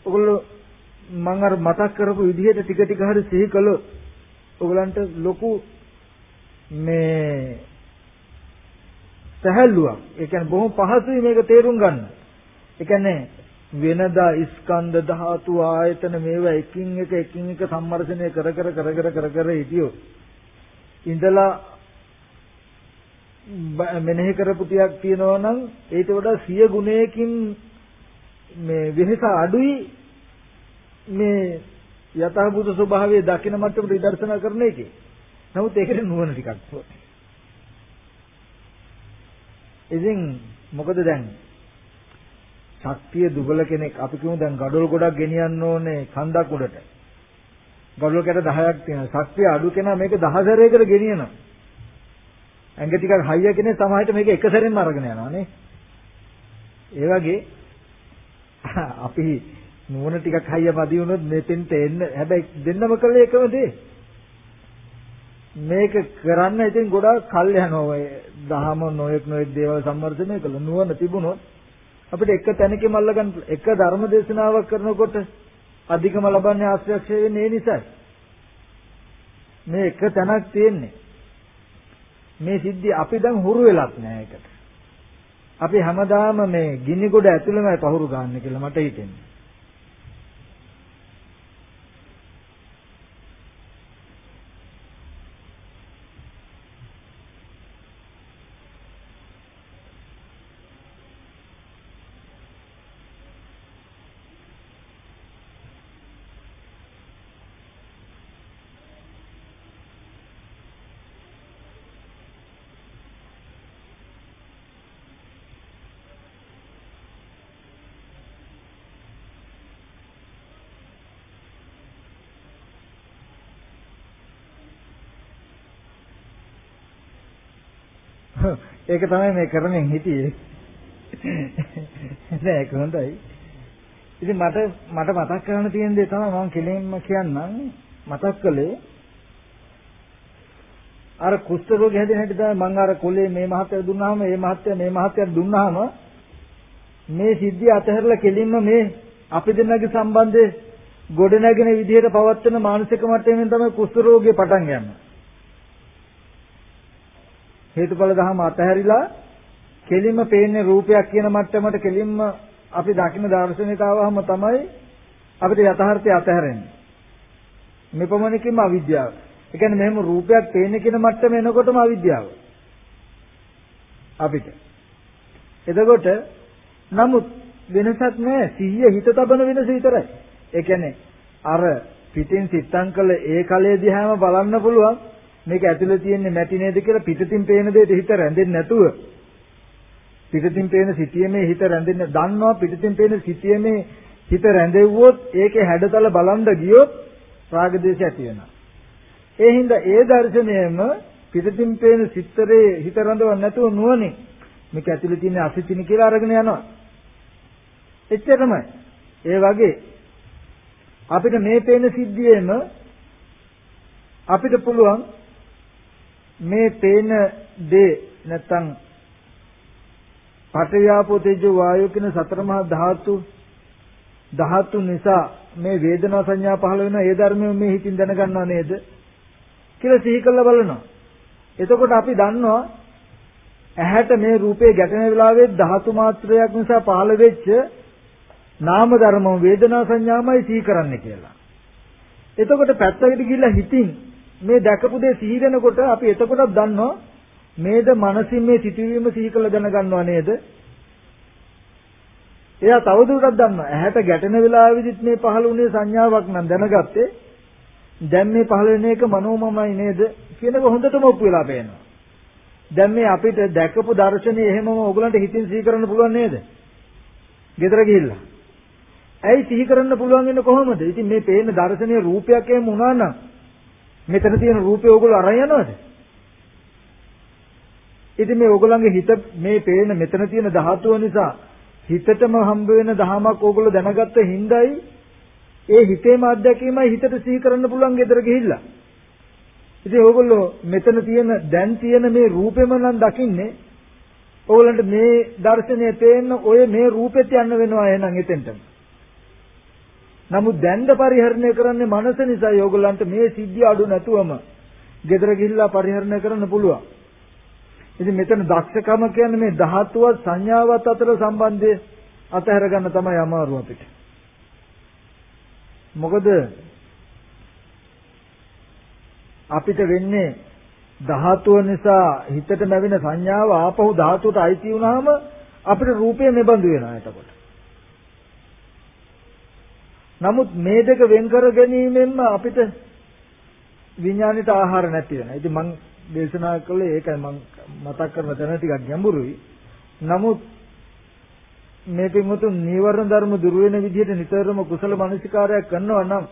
[SPEAKER 1] ඔගොල්ලෝ මම අර මතක් කරපු විදිහට ටික ටික හරි සිහි කළොත් ඔයගලන්ට ලොකු මේ සහැල්ලුවක්. ඒ කියන්නේ බොහොම පහසුයි මේක තේරුම් ගන්න. ඒ කියන්නේ වෙනදා ස්කන්ධ ධාතු ආයතන මේවා එකින් එක එකින් එක සම්මර්ෂණය කර කර කර කර කර කර හිටියෝ ඉඳලා මෙනෙහි කරපු ටිකක් තියෙනවා නම් ඊට වඩා සිය ගුණයකින් මේ වෙහස අඩුයි මේ යථාභූත ස්වභාවය දකින මට්ටමට විදර්ශනා කරන එකේ. නමුත් ඒකට නුවණ ටිකක් ඕනේ. ඉතින් මොකද දැන් ශක්තිය දුබල කෙනෙක් අපි කියමු දැන් gadol ගොඩක් ගෙනියන්න ඕනේ කන්දක් උඩට. gadol කැට 10ක් තියෙනවා. ශක්තිය අඩු කෙනා මේක 10 සැරයකට ගෙනියනවා. ඇඟ ටිකක් හයිය කෙනෙක් සමහරට මේක එක සැරෙන්ම අරගෙන යනවා නේ. ඒ වගේ අපි නුවණ ටිකක් හයිය මදි වුණොත් මෙතෙන්ට එන්න හැබැයි දෙන්නම කළේ එකම දේ. මේක කරන්න ඉතින් ගොඩාක් කල් යනවා ඔය දහම නොයෙක් නොයෙක් දේවල් සම්වර්ධනය කළ නුවණ තිබුණොත් අපිට එක තැනකම අල්ලගන්න එක ධර්ම දේශනාවක් කරනකොට අධිකම ලබන්නේ ආශ්‍රයක්ෂය වෙන්නේ ඒ නිසායි. මේ එක තැනක් තියෙන්නේ. මේ සිද්ධිය අපි දැන් හුරු වෙලත් නෑ ඒකට. අපි හැමදාම මේ ගිනි ගොඩ ඇතුළෙමයි පහුරු ගන්න කියලා මට හිතෙන්නේ. ඒක තමයි මේ කරමින් හිටියේ. නෑ ඒක හොඳයි. ඉතින් මට මට මතක් කරන්න තියෙන දේ තමයි මම කෙලින්ම කියන්නම් මතක් කළේ අර කුෂ්ඨ රෝගය හැදෙන හැටි තමයි මම අර කොලේ මේ මහත්ය දුන්නාම මේ මහත්ය මේ මහත්ය දුන්නාම මේ සිද්ධිය අතහැරලා කෙලින්ම මේ අපි දෙන්නගේ සම්බන්ධය ගොඩනැගෙන විදිහට පවත්වන මානසික මට්ටමින් තමයි කුෂ්ඨ රෝගය පටන් ගන්නේ. හේතුඵල ධහම අතහැරිලා කෙලින්ම පේන්නේ රූපයක් කියන මට්ටමට කෙලින්ම අපි දකින්න දර්ශනයට ආවම තමයි අපිට යථාර්ථය අතහැරෙන්නේ. මෙපමණකින්ම අවිද්‍යාව. ඒ කියන්නේ මෙහෙම රූපයක් පේන කියන මට්ටම එනකොටම අවිද්‍යාව. අපිට. එතකොට නමුත් වෙනසක් නැහැ. සිහිය හිත තබන වෙනස විතරයි. ඒ කියන්නේ අර පිටින් සිත්තම් කළ ඒ කලයේ දිහාම බලන්න පුළුවන් මේක ඇතුලේ තියෙන්නේ මැටි නේද කියලා පිටින් පේන දෙයට හිත රැඳෙන්නේ නැතුව පිටින් පේන සිටියමේ හිත රැඳෙන්න දන්නවා පිටින් පේන සිටියමේ හිත රැඳෙව්වොත් ඒකේ හැඩතල බලන්න ගියොත් රාග දේශ ඇති වෙනවා. ඒ හින්දා ඒ දර්ශනයම පිටින් පේන සිත්තරේ හිත රඳවන්න නැතුව නුවණින් මේක ඇතුලේ තියෙන අසිතිනි කියලා අරගෙන යනවා. එච්චරමයි. ඒ වගේ අපිට මේ පේන සිද්ධියේම අපිට පුළුවන් මේ පේන දේ නැත්තම් පඨයාපෝ තේජෝ වායෝ කියන සතර මහා ධාතු ධාතු නිසා මේ වේදනා සංඥා පහළ වෙන ඒ ධර්මය මේ හිතින් දැනගන්නව නේද කියලා සිහි කරලා බලනවා. එතකොට අපි දන්නවා ඇහැට මේ රූපේ ගැටෙන වෙලාවේ ධාතු මාත්‍රයක් නිසා පහළ වෙච්ච නාම ධර්ම වේදනා සංඥාමයි සිහි කරන්න කියලා. එතකොට පැත්තකට ගිහිල්ලා හිතින් මේ දැකපු දේ සිහි වෙනකොට අපි එතකොටත් දන්නවා මේද මනසින් මේ සිටවීම සිහි කළ දැනගන්නව නේද? එයා තවදුරටත් දන්නවා. ඇහැට ගැටෙන වෙලාවෙදිත් මේ පහළ වුණේ සංඥාවක් නම් දැනගත්තේ. දැන් මේ පහළ වෙන එක මනෝමමයි නේද? කියනක හොඳටම ඔප්පු වෙලා පේනවා. දැන් මේ අපිට දැකපු දර්ශනේ එහෙමම ඕගලන්ට හිතින් සිහි කරන්න පුළුවන් නේද? ගෙදර ගිහිල්ලා. ඇයි සිහි කරන්න පුළුවන් වෙන්නේ කොහොමද? ඉතින් මේ පේන දර්ශනීය රූපයක් එහෙම වුණා නම් මෙතන තියෙන රූපේ ඕගොල්ලෝ අරන් යනවද? ඉතින් මේ ඕගොල්ලන්ගේ හිත මේ පේන මෙතන තියෙන ධාතුව නිසා හිතටම හම්බ වෙන දහමක් ඕගොල්ලෝ දැනගත්ත හිඳයි ඒ හිතේම අත්දැකීමයි හිතට සිහි කරන්න පුළුවන් ගෙදර ගිහිල්ලා. ඉතින් ඕගොල්ලෝ මෙතන තියෙන දැන් තියෙන මේ රූපෙම නම් දකින්නේ ඕගොල්ලන්ට මේ දර්ශනය පේන්න ඔය මේ රූපෙත් යන්න වෙනවා එහෙනම් එතෙන්ටම. නමුත් දැන්ද පරිහරණය කරන්නේ මනස නිසා ඕගොල්ලන්ට මේ සිද්ධිය අඩු නැතුවම ගෙදර ගිහිල්ලා පරිහරණය කරන්න පුළුවන්. ඉතින් මෙතන දක්ෂකම කියන්නේ මේ ධාතුවත් සංඥාවත් අතර සම්බන්ධය අතහැර ගන්න තමයි අමාරු අපිට. මොකද අපිට වෙන්නේ ධාතුව නිසා හිතට ලැබෙන සංඥාව ආපහු ධාතුවට අයිති වුනහම අපිට රූපය මෙබඳු වෙනවා එතකොට. නමුත් මේ දෙක වෙන් කර ගැනීමෙන්ම අපිට විඥාණයට ආහාර නැති වෙනවා. ඉතින් මම දේශනා කළේ ඒකයි මම මතක් කරන තැන ටිකක් ගැඹුරුයි. නමුත් මේ පින්වතුන් නීවරණ ධර්ම දුර වෙන විදිහට නිතරම කුසල මනසිකාරයක් කරනවා නම්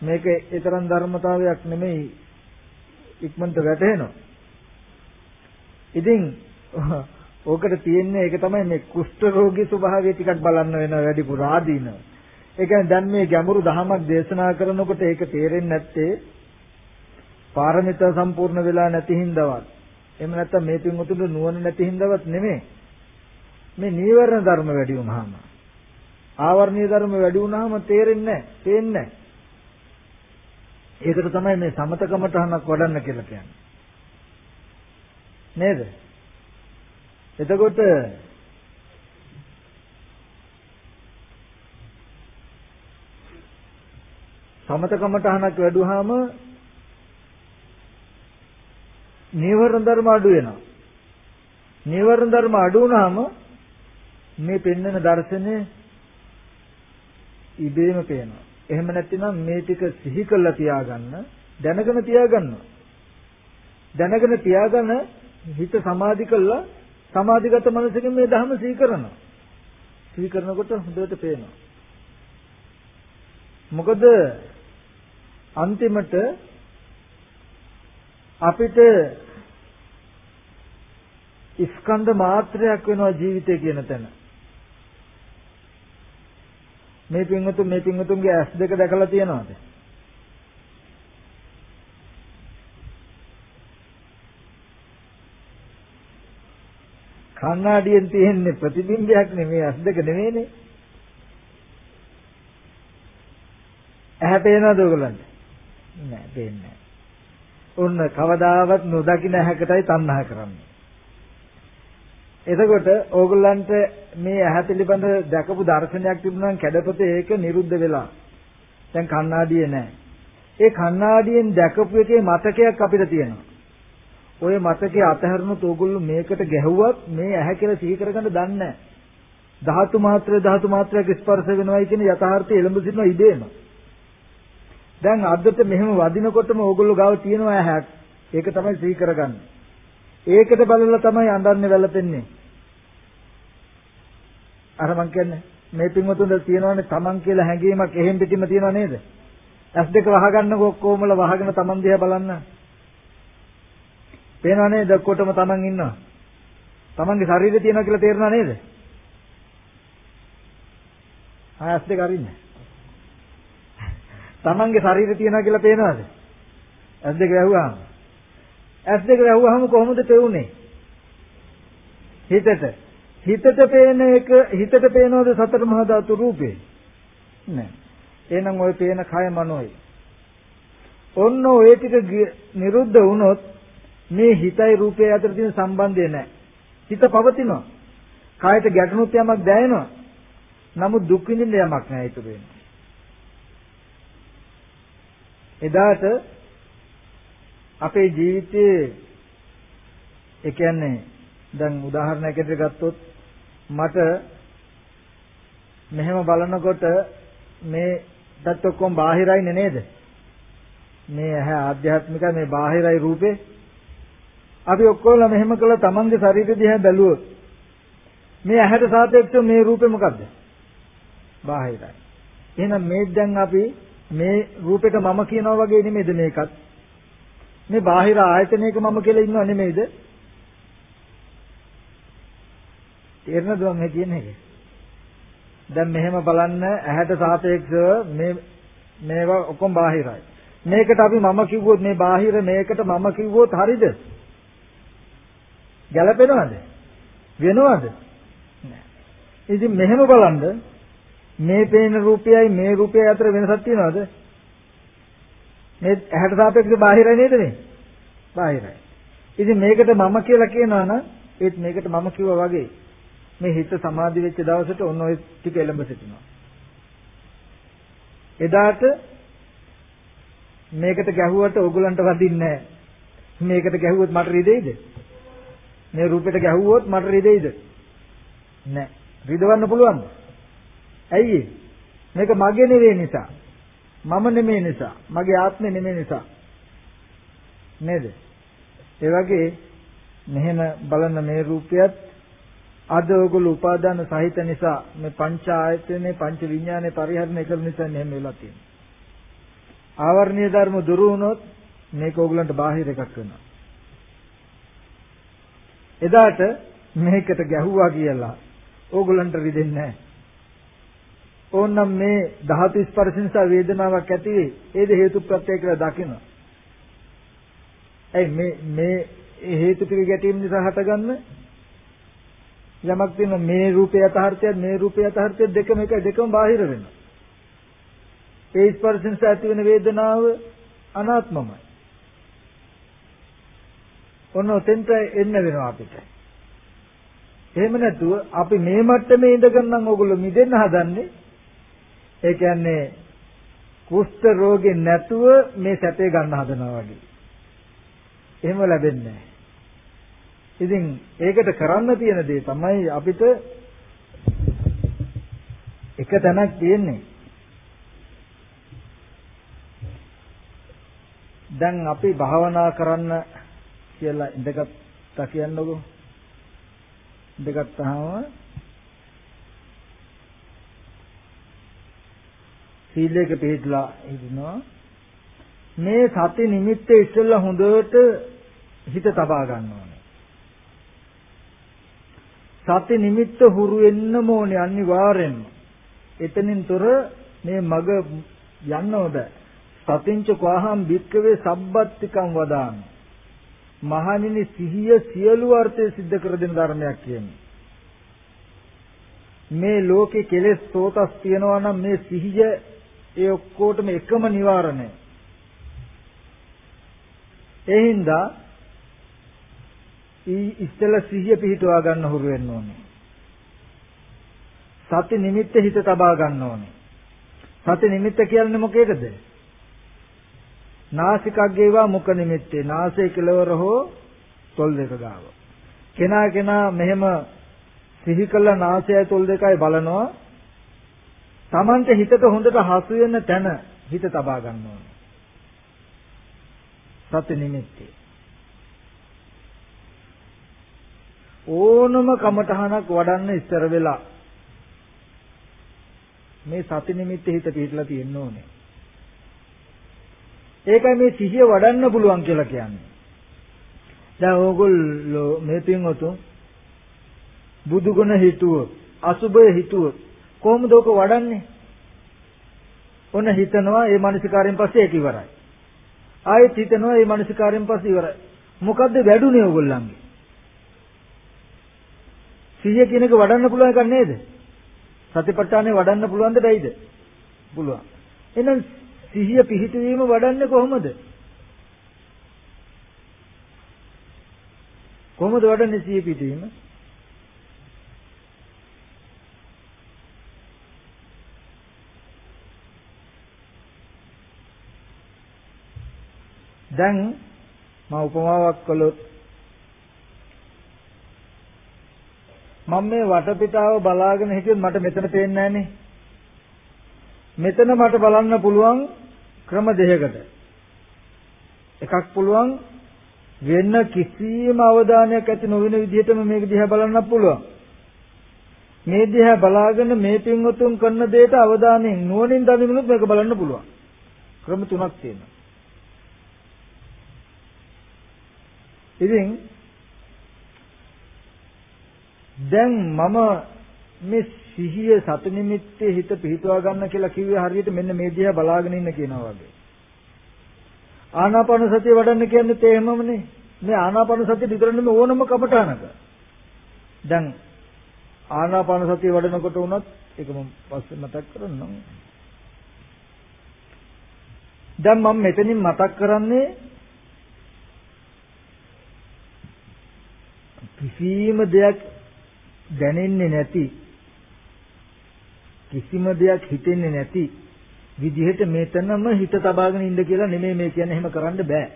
[SPEAKER 1] මේක ඊතරම් ධර්මතාවයක් නෙමෙයි ඉක්මනට වැටහෙනවා. ඉතින් ඕකට තියෙන්නේ ඒක තමයි මේ කුෂ්ඨ රෝගී ස්වභාවය ටිකක් බලන්න වෙන වැඩිපුර ආදීන. ඒ කියන්නේ දැන් මේ ගැඹුරු දහමක් දේශනා කරනකොට ඒක තේරෙන්නේ නැත්තේ පාරමිතා සම්පූර්ණ වෙලා නැති හින්දාවත්. එහෙම නැත්නම් මේ පින්වතුන්ට නුවණ නැති හින්දාවත් නෙමෙයි. මේ නීවරණ ධර්ම වැඩි වුණාම ආවර්ණීය ධර්ම වැඩි වුණාම තේරෙන්නේ නැහැ පේන්නේ නැහැ. ඒකට තමයි මේ සමතකමටහනක් වඩන්න කියලා කියන්නේ. නේද? එතකොට සමතකමටහනක් වැඩුවාම නීවරණ ධර්ම අඩු වෙනවා. නීවරණ ධර්ම අඩු වුණාම මේ පෙන්වන දර්ශනය ඉබේම පේනවා. එහෙම නැත්නම් මේ ටික සිහි කරලා තියාගන්න දැනගෙන තියාගන්න. දැනගෙන තියාගෙන හිත සමාධි කළා සමාධිගත මනසකින් මේ ධර්ම සිහි කරනවා. සිහි කරනකොට හොඳට පේනවා. මොකද අන්තිමට අපිට ස්කන්ධ මාත්‍රයක් වෙනවා ජීවිතය කියන තැන. මේ පින්වතුන් මේ පින්වතුන්ගේ ඇස් දෙක දැකලා තියෙනවද? කණ්ණාඩියෙන් තියෙන්නේ ප්‍රතිබිම්බයක් නෙමෙයි ඇස් දෙක නෙමෙයිනේ. ඇහැ පේනවද ඔයගලන්ට? නෑ පේන්නේ නෑ. ඔන්න කවදාවත් නොදකින හැකටයි තණ්හා කරන්නේ. එතකොට ඕගොල්ලන්ට මේ ඇහැ පිළිබඳ දැකපු දර්ශනයක් තිබුණා නම් කැඩපතේ ඒක නිරුද්ධ වෙලා. දැන් කණ්ණාඩියේ නැහැ. ඒ කණ්ණාඩියෙන් දැකපු එකේ මතකයක් අපිට තියෙනවා. ওই මතකයේ අතහැරුණොත් ඕගොල්ලෝ මේකට ගැහුවත් මේ ඇහැ කියලා සිහි කරගන්න දන්නේ නැහැ. ධාතු මාත්‍රය ධාතු මාත්‍රයක් ස්පර්ශ වෙනවයි කියන යථාර්ථය එළඹ සිටිනවා ඉබේම. දැන් අද්දට මෙහෙම වදිනකොටම ඕගොල්ලෝ ගාව තියෙනවා ඇහැක්. ඒක තමයි සිහි කරගන්නේ. ඒකට බලලා තමයි අඳන්නේ වැළපෙන්නේ. අර මං කියන්නේ මේ පින්වතුන්ට තියෙනවනේ තමන් කියලා හැඟීමක් එහෙම් පිටින්ම තියෙනව නේද? ඇස් දෙක වහගන්නකො ඔක්කොමල වහගෙන තමන් දිහා බලන්න. පේනව නේද ඔක්කොටම තමන් ඉන්නවා. තමන්ගේ ශරීරය තියෙනවා කියලා තේරෙනව නේද? ආ ඇස් දෙක අරින්න. තමන්ගේ ශරීරය තියෙනවා කියලා පේනවද? ඇස් දෙක වැහුවාම. ඇස් දෙක වැහුවාම කොහොමද පෙවුනේ? හිතට. හිතට පේන එක හිතට පේනවද සතර මහා ධාතු රූපේ? නෑ. එහෙනම් ওই පේන කය මනෝයි. ඔන්න ඔය ටික නිරුද්ධ වුණොත් මේ හිතයි රූපය අතර තියෙන සම්බන්ධය නැහැ. හිත පවතිනවා. කායට ගැටුණුත් යමක් දැනෙනවා. නමුත් දුක් විඳින්න යමක් නැහැ ඒක වෙන්නේ. එදාට අපේ ජීවිතයේ ඒ කියන්නේ දැන් උදාහරණයකට ගත්තොත් මට මෙහෙම බලනකොට මේ දත් ඔක්කොම බාහිරයිනේ නේද? මේ ඇහැ ආධ්‍යාත්මිකයි මේ බාහිරයි රූපේ. අපි ඔක්කොම මෙහෙම කළා තමන්ගේ ශරීරය දිහා බැලුවොත් මේ ඇහැට සාපේක්ෂව මේ රූපේ මොකද්ද? බාහිරයි. එහෙනම් මේ දැන් අපි මේ රූපෙට මම කියනවා වගේ නෙමෙයිද මේකත්? මේ බාහිර ආයතනයක මම කියලා ඉන්නව නෙමෙයිද? තේරෙනවද මම කියන්නේ? දැන් මෙහෙම බලන්න ඇහැට සාපේක්ෂව මේ මේවා ඔක්කොම බාහිරයි. මේකට අපි මම කිව්වොත් මේ බාහිර මේකට මම කිව්වොත් හරිද? ගැළපෙනවද? වෙනවද? ඉතින් මෙහෙම බලන්න මේ පේන රූපයයි මේ රූපයයි අතර වෙනසක් තියනවද? මේ ඇහැට සාපේක්ෂව බාහිරයි නේද මේ? බාහිරයි. ඉතින් මේකට මම කියලා කියනවා නම් ඒත් මේකට මම කිව්වා වගේ මේ හිත සමාධි වෙච්ච දවසට ඔන්න ඔය ටික එළඹ සිටිනවා. එදාට මේකට ගැහුවට ඕගලන්ට වදින්නේ මේකට ගැහුවොත් මට රිදෙයිද? මේ රූපෙට ගැහුවොත් මට රිදෙයිද? නෑ. රිදවන්න පුළුවන්ද? ඇයි මේක මගේ නෙවෙයි නිසා. මම නෙමෙයි නිසා. මගේ ආත්මෙ නෙමෙයි නිසා. නේද? ඒ වගේ මෙහෙම බලන මේ රූපයත් අද ඔයගොල්ලෝ උපාදාන සහිත නිසා මේ පංච ආයතනේ පංච විඥානේ පරිහරණය කරන නිසා මෙහෙම වෙලා තියෙනවා. ආවර්ණීය ධර්ම දුරු වුණොත් මේක ඕගලන්ට බාහිර එකක් වෙනවා. එදාට මේකට ගැහුවා කියලා ඕගලන්ට රිදෙන්නේ නැහැ. ඕනනම් මේ ධාතු ස්පර්ශ නිසා වේදනාවක් ඇති වෙයි. ඒද හේතුප්‍රත්‍ය කියලා දකිනවා. ඇයි මේ මේ හේතු ටික ගැටීම නිසා හටගන්න යමක් තියෙන මේ රූපේ යථාර්ථයත් මේ රූපේ යථාර්ථයත් දෙකම එකයි දෙකම බාහිර වෙනවා. ඒ ස්පර්ශ නිසා ඇති වෙන වේදනාව අනාත්මමයි. ඔන්න ඔතෙන්ට එන්න වෙනවා අපිට. එහෙම නැතුව අපි මේ මට්ටමේ ඉඳගෙන නම් ඕගොල්ලෝ මිදෙන්න හදන්නේ ඒ කියන්නේ කුෂ්ඨ රෝගේ නැතුව මේ සැපේ ගන්න හදනවා වගේ. එහෙම ලැබෙන්නේ නැහැ. ඉතින් ඒකට කරන්න තියෙන දේ තමයි අපිට එක තැනක් තියෙන්නේ. දැන් අපි භාවනා කරන්න කියලා ඉඳගත්තා කියන්නකෝ. ඉඳගත්තාම සීලයක පිළිපදලා ඉන්නවා. මේ සති නිමිත්ත ඉස්සෙල්ලා හොඳට හිත තබා ගන්න ඕනේ. සති නිමිත්ත හුරු වෙන්නම ඕනේ අනිවාර්යෙන්ම. එතනින් තොර මේ මග යන්නවද? සතිංච කවහම් භික්කවේ සබ්බත්තිකම් වදාමි. මහණෙනි සිහිය සියලු අර්ථය સિદ્ધ කර දෙන ධර්මයක් කියන්නේ. මේ ලෝකේ කෙලෙස් සෝතස් තියනවා නම් මේ සිහිය ඒ ඔක්කොටම එකම නිවාරණය. ඒ හින්දා ඉස්සෙල්ලා සිහිය පිහිටවා ගන්න හුරු වෙන්න ඕනේ. සති නිමිත්ත හිත තබා ගන්න ඕනේ. සති නිමිත්ත කියන්නේ මොකේද? නාසිකග්ගේවා මුඛ නිමිත්තේ නාසය කෙලවර හෝ තොල් දෙක ගාව. කෙනා කෙනා මෙහෙම සිහි කළ නාසයයි තොල් දෙකයි බලනවා. Tamante හිතට හොඳට හසු වෙන තැන හිත තබා ගන්න ඕනේ. සති නිමිත්තේ. ඕනම කමඨහනක් වඩන්න ඉස්සර වෙලා මේ සති නිමිත්තේ හිත පිටලා තියෙන්න ඕනේ. ඒකයි මේ සිහිය වඩන්න පුළුවන් කියලා කියන්නේ. දැන් ඕගොල්ලෝ මේ පින්වතුන් බුදුගුණ හිතුවොත් අසුබය හිතුවොත් කොහොමද ඔක වඩන්නේ? ඔන්න හිතනවා මේ මානසිකාරයෙන් පස්සේ ඒක ඉවරයි. ආයෙත් හිතනවා මේ මානසිකාරයෙන් පස්සේ ඉවරයි. මොකද්ද වැඩුණේ ඕගොල්ලන්ගේ? සිහිය කියන එක වඩන්න පුළුවන් එකක් නේද? සතිපට්ඨානෙ වඩන්න පුළුවන්ද බැයිද? පුළුවන්. එහෙනම් සිහිය පිහිටවීම වඩන්නේ කොහොමද? කොහොමද වඩන්නේ සිහිය පිහිටවීම? දැන් මම උපමාවක් කළොත් මම මේ වටපිටාව බලාගෙන හිටියොත් මට මෙතන පේන්නේ නැහනේ. මෙතන මට බලන්න පුළුවන් ක්‍රම දෙකකට. එකක් පුළුවන් වෙන කිසිම අවධානයක් ඇති නොවන විදිහටම මේක දිහා බලන්න පුළුවන්. මේ දිහා බලාගෙන මේ පින්වතුන් කරන දෙයට අවධානයෙන් නුවණින් දනිනුත් මේක බලන්න පුළුවන්. ක්‍රම තුනක් තියෙනවා. ඉතින් දැන් මම මේ සිහිය සතු නිමිත්තේ හිත පිහිටවා ගන්න කියලා කිව්වේ හරියට මෙන්න මේ දිහා බලාගෙන ඉන්න කියනවා වගේ. ආනාපාන සතිය වඩන්න කියන්නේ තේ එහෙමමනේ. මේ ආනාපාන සතිය විතර නෙමෙයි ඕනම කපටහනක. දැන් ආනාපාන සතිය වඩනකොට උනත් ඒක මම පස්සේ මතක් කරන්නම්. දැන් මම මෙතනින් මතක් කරන්නේ කිසිම දෙයක් දැනෙන්නේ නැති කිසිම දෙයක් හිතෙන්නේ නැති විදිහට මෙතනම හිත තබාගෙන ඉන්න කියලා නෙමෙයි මේ කියන්නේ එහෙම කරන්න බෑ.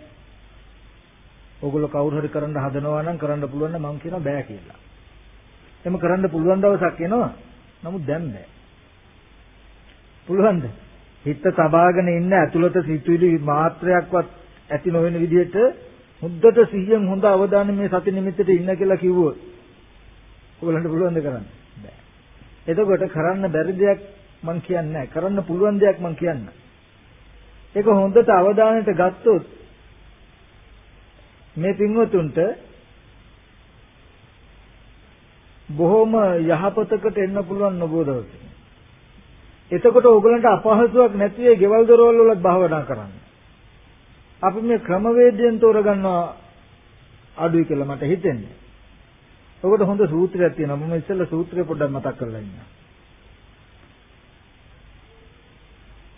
[SPEAKER 1] ඕගොල්ලෝ කවුරු හරි කරන්න හදනවා නම් කරන්න පුළුවන් නම් මම කියනවා බෑ කියලා. එහෙම කරන්න පුළුවන් දවසක් එනවා. නමුත් දැන් බෑ. පුළුවන්ද? හිත තබාගෙන ඉන්න ඇතුළත සිතුවිලි මාත්‍රයක්වත් ඇති නොවන විදිහට මුද්දට සිහියෙන් හොඳ අවධානය මේ සති නිමිත්තට ඉන්න කියලා කිව්වොත් ඔයගලන්ට පුළුවන් ද කරන්න? බෑ. එතකොට කරන්න බැරි දෙයක් මම කියන්නේ නැහැ. කරන්න පුළුවන් දෙයක් මම කියන්න. ඒක හොඳට අවධානයට ගත්තොත් මේ පින්වතුන්ට බොහොම යහපතකට එන්න පුළුවන් නොබෝ දවසක. එතකොට ඕගලන්ට අපහසුයක් නැති වෙයි ගෙවල් දොරවල් වලත් භාවනා කරන්න. අපි මේ ක්‍රමවේදයෙන් තෝරගන්නවා අඩුයි කියලා මට හිතෙන්නේ. ඔකට හොඳ සූත්‍රයක් තියෙනවා. මම ඉස්සෙල්ලා සූත්‍රය පොඩ්ඩක් මතක් කරලා ඉන්නවා.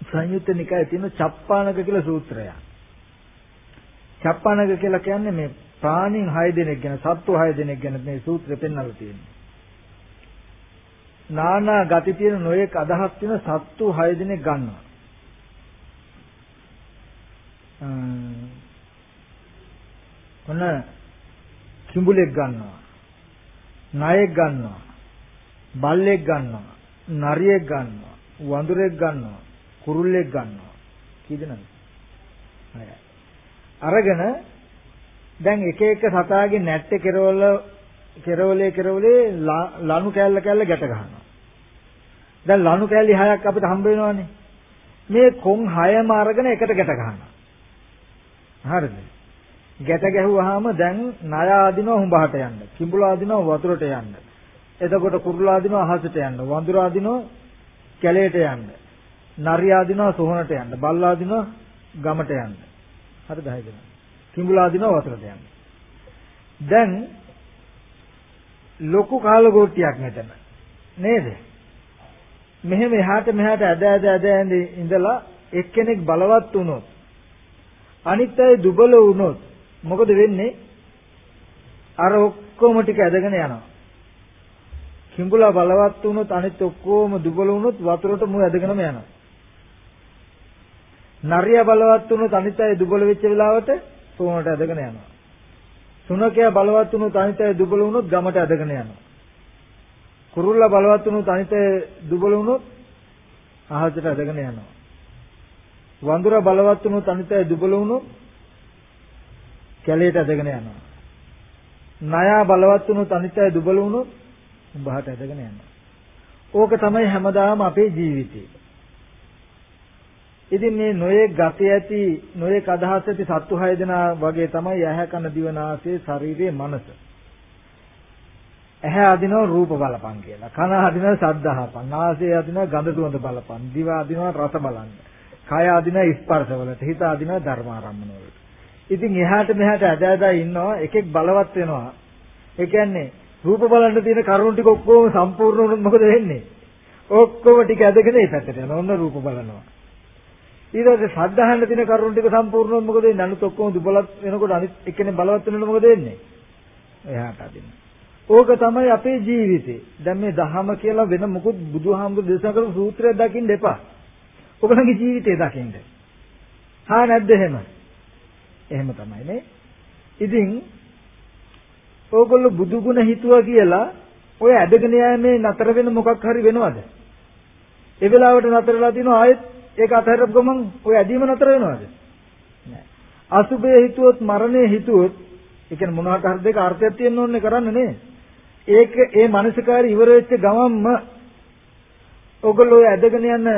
[SPEAKER 1] සංයුත්ත නිකායේ තියෙන චප්පානක කියලා සූත්‍රයක්. චප්පානක කියලා කියන්නේ මේ ප්‍රාණීන් 6 දෙනෙක් ගැන, සත්තු 6 දෙනෙක් ගැන මේ සූත්‍රය පෙන්වලා තියෙනවා. නානා ගති තියෙන නොයෙක් අදහස් තියෙන සත්තු 6 දෙනෙක් ගන්නවා. ඔන්න කිඹුලෙක් ගන්නවා. ණයෙක් ගන්නවා. බල්ලෙක් ගන්නවා. නරියෙක් ගන්නවා. වඳුරෙක් ගන්නවා. කුරුල්ලෙක් ගන්නවා. කී දෙනාද? හයයි. අරගෙන දැන් එක එක සතාගේ නැට්ටේ කෙරවල කෙරවලේ කෙරවලේ ලණු කෑල්ල කෑල්ල ගැට ගන්නවා. දැන් ලණු කෑලි හයක් අපිට හම්බ වෙනවානේ. මේ කොන් හයම අරගෙන එකට ගැට ගන්නවා. හරිද? ගැට ගැහුවාම දැන් ණය ආදිනවා හුඹහට යන්න. කිඹුලා ආදිනවා වතුරට යන්න. එතකොට කුරුලා ආදිනවා අහසට යන්න. වඳුරා ආදිනවා කැලේට යන්න. නරියා ආදිනවා සොහනට යන්න. බල්ලා ආදිනවා ගමට යන්න. හරිද හයිද? කිඹුලා ආදිනවා වතුරට යන්න. දැන් ලොකු කාලගෝට්ටියක් මෙතන. නේද? මෙහෙම එහාට මෙහාට ඇද ඇද ඇද ඉඳලා එක්කෙනෙක් බලවත් වුණොත් අනිත් අය දුබල වුණොත් මොකද වෙන්නේ? අර ඔක්කොම ටික ඇදගෙන යනවා. කිඹුලා බලවත් වුණොත් අනිත් ඔක්කොම දුබල වුණොත් වතුරට මු ඇදගෙනම යනවා. නරියා බලවත් වුණොත් අනිත් අය දුබල වෙච්ච වෙලාවට සෝනට ඇදගෙන යනවා. සුනකයා බලවත් වුණොත් අනිත් අය දුබල වුණොත් ගමට ඇදගෙන යනවා. කුරුල්ලා බලවත් වුණොත් අනිත් අය දුබල වුණොත් අහසට ඇදගෙන යනවා. වඳුරා බලවත් වුණොත් අනිත් අය දුබල වුණොත් කැලේට ඇදගෙන යනවා. නයා බලවත් වුණොත් අනිත් අය දුබල වුණොත් උඹහට ඇදගෙන යනවා. ඕක තමයි හැමදාම අපේ ජීවිතේ. ඉතින් මේ නොයේ ගති ඇති නොයේ අදහස් ඇති සත්තු හය දෙනා වගේ තමයි ඇහැ කන දිව නාසය ශරීරයේ මනස. ඇහැ අදිනව රූප බලපං කියලා. කන අදිනව ශබ්ද අහපන්. නාසය අදිනව ගඳ සුවඳ බලපං. දිව අදිනව රස බලන්න. කය අදිනව ස්පර්ශ වලට. හිත අදිනව ධර්මාරම්මන වලට. ඉතින් එහාට මෙහාට ඇද ඇද ඉන්නවා එකෙක් බලවත් වෙනවා. ඒ කියන්නේ රූප බලන්න තියෙන කරුණු ටික ඔක්කොම සම්පූර්ණ වුණොත් මොකද වෙන්නේ? ඔක්කොම ටික ඇදගෙන ඒ පැත්තට යනවා. ඔන්න රූප බලනවා. ඊට පස්සේ ශ්‍රද්ධාහන්න තියෙන කරුණු ටික සම්පූර්ණ වුණොත් මොකද වෙන්නේ? අනිත් ඔක්කොම දුබලත් වෙනකොට අනිත් එක්කෙනෙක් බලවත් වෙනකොට මොකද වෙන්නේ? එහාට අදින්න. ඕක තමයි අපේ ජීවිතේ. දැන් මේ දහම කියලා වෙන මොකුත් බුදුහාමුදුරු දේශනා කරපු සූත්‍රයක් දකින්න එපා. ඔබලගේ ජීවිතේ දකින්න. හා නැද්ද එහෙම? එහෙම තමයි නේ. ඉතින් ඕගොල්ලෝ බුදු ගුණ හිතුවා කියලා ඔය ඇදගෙන යෑමේ නතර වෙන මොකක් හරි වෙනවද? ඒ වෙලාවට නතරලා තිනවා ආයෙත් ඒක අතහැරපු ගමන් ඔය ඇදීම නතර වෙනවද? නෑ. අසුභය හිතුවොත් මරණය හිතුවොත් ඒ කියන්නේ මොනවාට හරි දෙක අර්ථයක් තියෙන්න ඕනේ කරන්න නේ. ඒක ඒ මානසිකාරය ඉවර වෙච්ච ගමන්ම ඔයගොල්ලෝ ඔය ඇදගෙන යන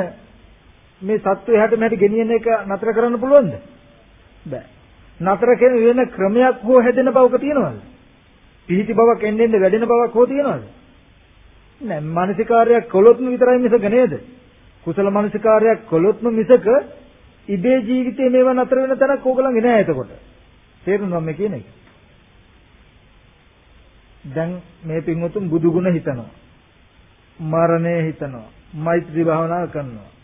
[SPEAKER 1] මේ සත්තු එහාට මෙහාට ගෙනියන එක නතර කරන්න පුළුවන්ද? බෑ. නතර කෙන වෙන ක්‍රමයක් හෝ හැදෙන බවක තියෙනවද? පිහිටි බවක් එන්න එන්න වැඩෙන බවක් හෝ තියෙනවද? නෑ මානසිකාරයක් කළොත්ම විතරයි මිසක නේද? කුසල මානසිකාරයක් කළොත්ම මිසක ඉබේ ජීවිතේ මේවා නතර වෙන තරක් ඕගලන්ගේ නෑ එතකොට. තේරුණා මේ කියන එක? දැන් මේ පින්වතුන් බුදු ගුණ හිතනවා. මරණය හිතනවා. මෛත්‍රී භාවනාව කරනවා.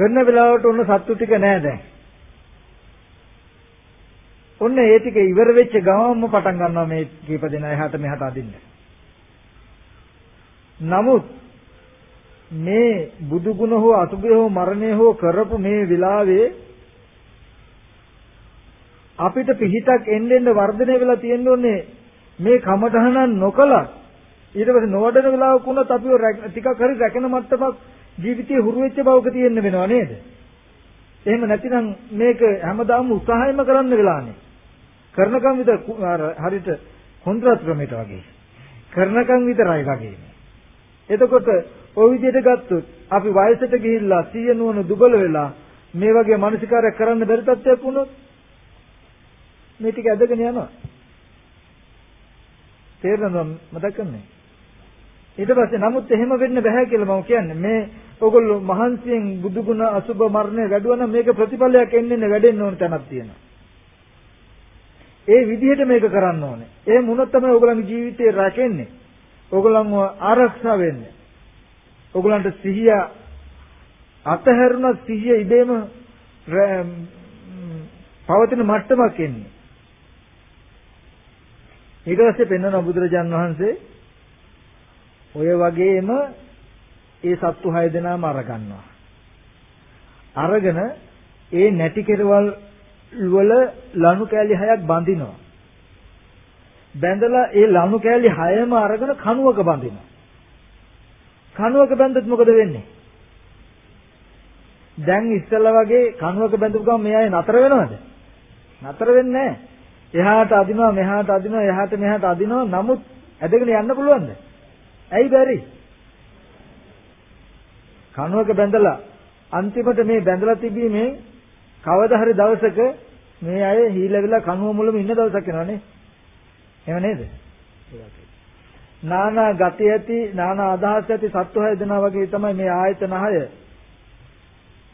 [SPEAKER 1] කරන වෙලාවට ඔන්න සත්තු ටික නෑ දැන්. ඔන්න ඒ ටික ඉවර වෙච්ච ගමන්ම පටන් ගන්නවා මේ කීප දෙනා එහාට මෙහාට අදින්න. නමුත් මේ බුදු ගුණ හෝ අසුභය හෝ මරණය හෝ කරපු මේ විලාවේ අපිට පිහිටක් එන්න එන්න වර්ධනය වෙලා තියෙන්න ඕනේ මේ කමඨහනන් නොකලා ඊට පස්සේ නොවැඩෙන වෙලාවක වුණත් අපිව ටිකක් හරි රැකෙන මට්ටමක් ජීවිතේ හුරු වෙච්ච බවක තියෙන්න වෙනව නේද? එහෙම නැතිනම් මේක හැමදාම උත්සාහයම කරන්න වෙලානේ. කරනකම් විතර හරියට කොන්ත්‍රාත් ක්‍රමයට වගේ. කරනකම් විතරයි වගේ. එතකොට ওই විදිහට ගත්තොත් අපි වයසට ගිහිල්ලා සිය නුවණ දුබල වෙලා මේ වගේ මානසිකාරයක් කරන්න බැරි තත්ත්වයක් වුණොත් මේ ටික ඇදගෙන යනවා. තේරෙනවද මතක් කරන්නේ? ඊට පස්සේ නමුත් එහෙම වෙන්න බෑ කියලා මම කියන්නේ. මේ ඔයගොල්ලෝ මහන්සියෙන් බුදුගුණ අසුබ මරණය වැඩුවා නම් මේක ප්‍රතිඵලයක් එන්නේ වැඩෙන්න ඕන තැනක් තියෙනවා. ඒ විදිහට මේක කරන්න ඕනේ. එහෙම වුණොත් තමයි ඔයගොල්ලන්ගේ ජීවිතේ රැකෙන්නේ. ඔයගොල්ලන්ව ආරක්ෂා වෙන්නේ. ඔයගොල්ලන්ට සිහිය අතහැරුණත් සිහිය ඉබේම පවතින මට්ටමක් එන්නේ. ඊට පස්සේ පෙන්වන බුදුරජාන් වහන්සේ ඔය වගේම ඒ සත්තු හය දෙනාම අරගන්නවා. අරගෙන ඒ නැටි කෙරවල් වල ලණු කෑලි හයක් බඳිනවා. බැඳලා ඒ ලණු කෑලි හයම අරගෙන කණුවක බඳිනවා. කණුවක බැඳද්දි මොකද වෙන්නේ? දැන් ඉස්සෙල්ලා වගේ කණුවක බැඳපු ගමන් මේ අය නතර වෙනවද? නතර වෙන්නේ නැහැ. එහාට අදිනවා මෙහාට අදිනවා එහාට මෙහාට අදිනවා නමුත් ඇදගෙන යන්න පුළුවන්ද? ඇයි බැරි? කණුවක බැඳලා අන්තිමට මේ බැඳලා තිබීමේ කවදා හරි දවසක මේ අය හීලවිලා කනුව මුලම ඉන්න දවසක් එනවනේ. එහෙම නේද? නානා ගති ඇති නානා අදහස් ඇති සත්ව හය දෙනා වගේ තමයි මේ ආයතන හය.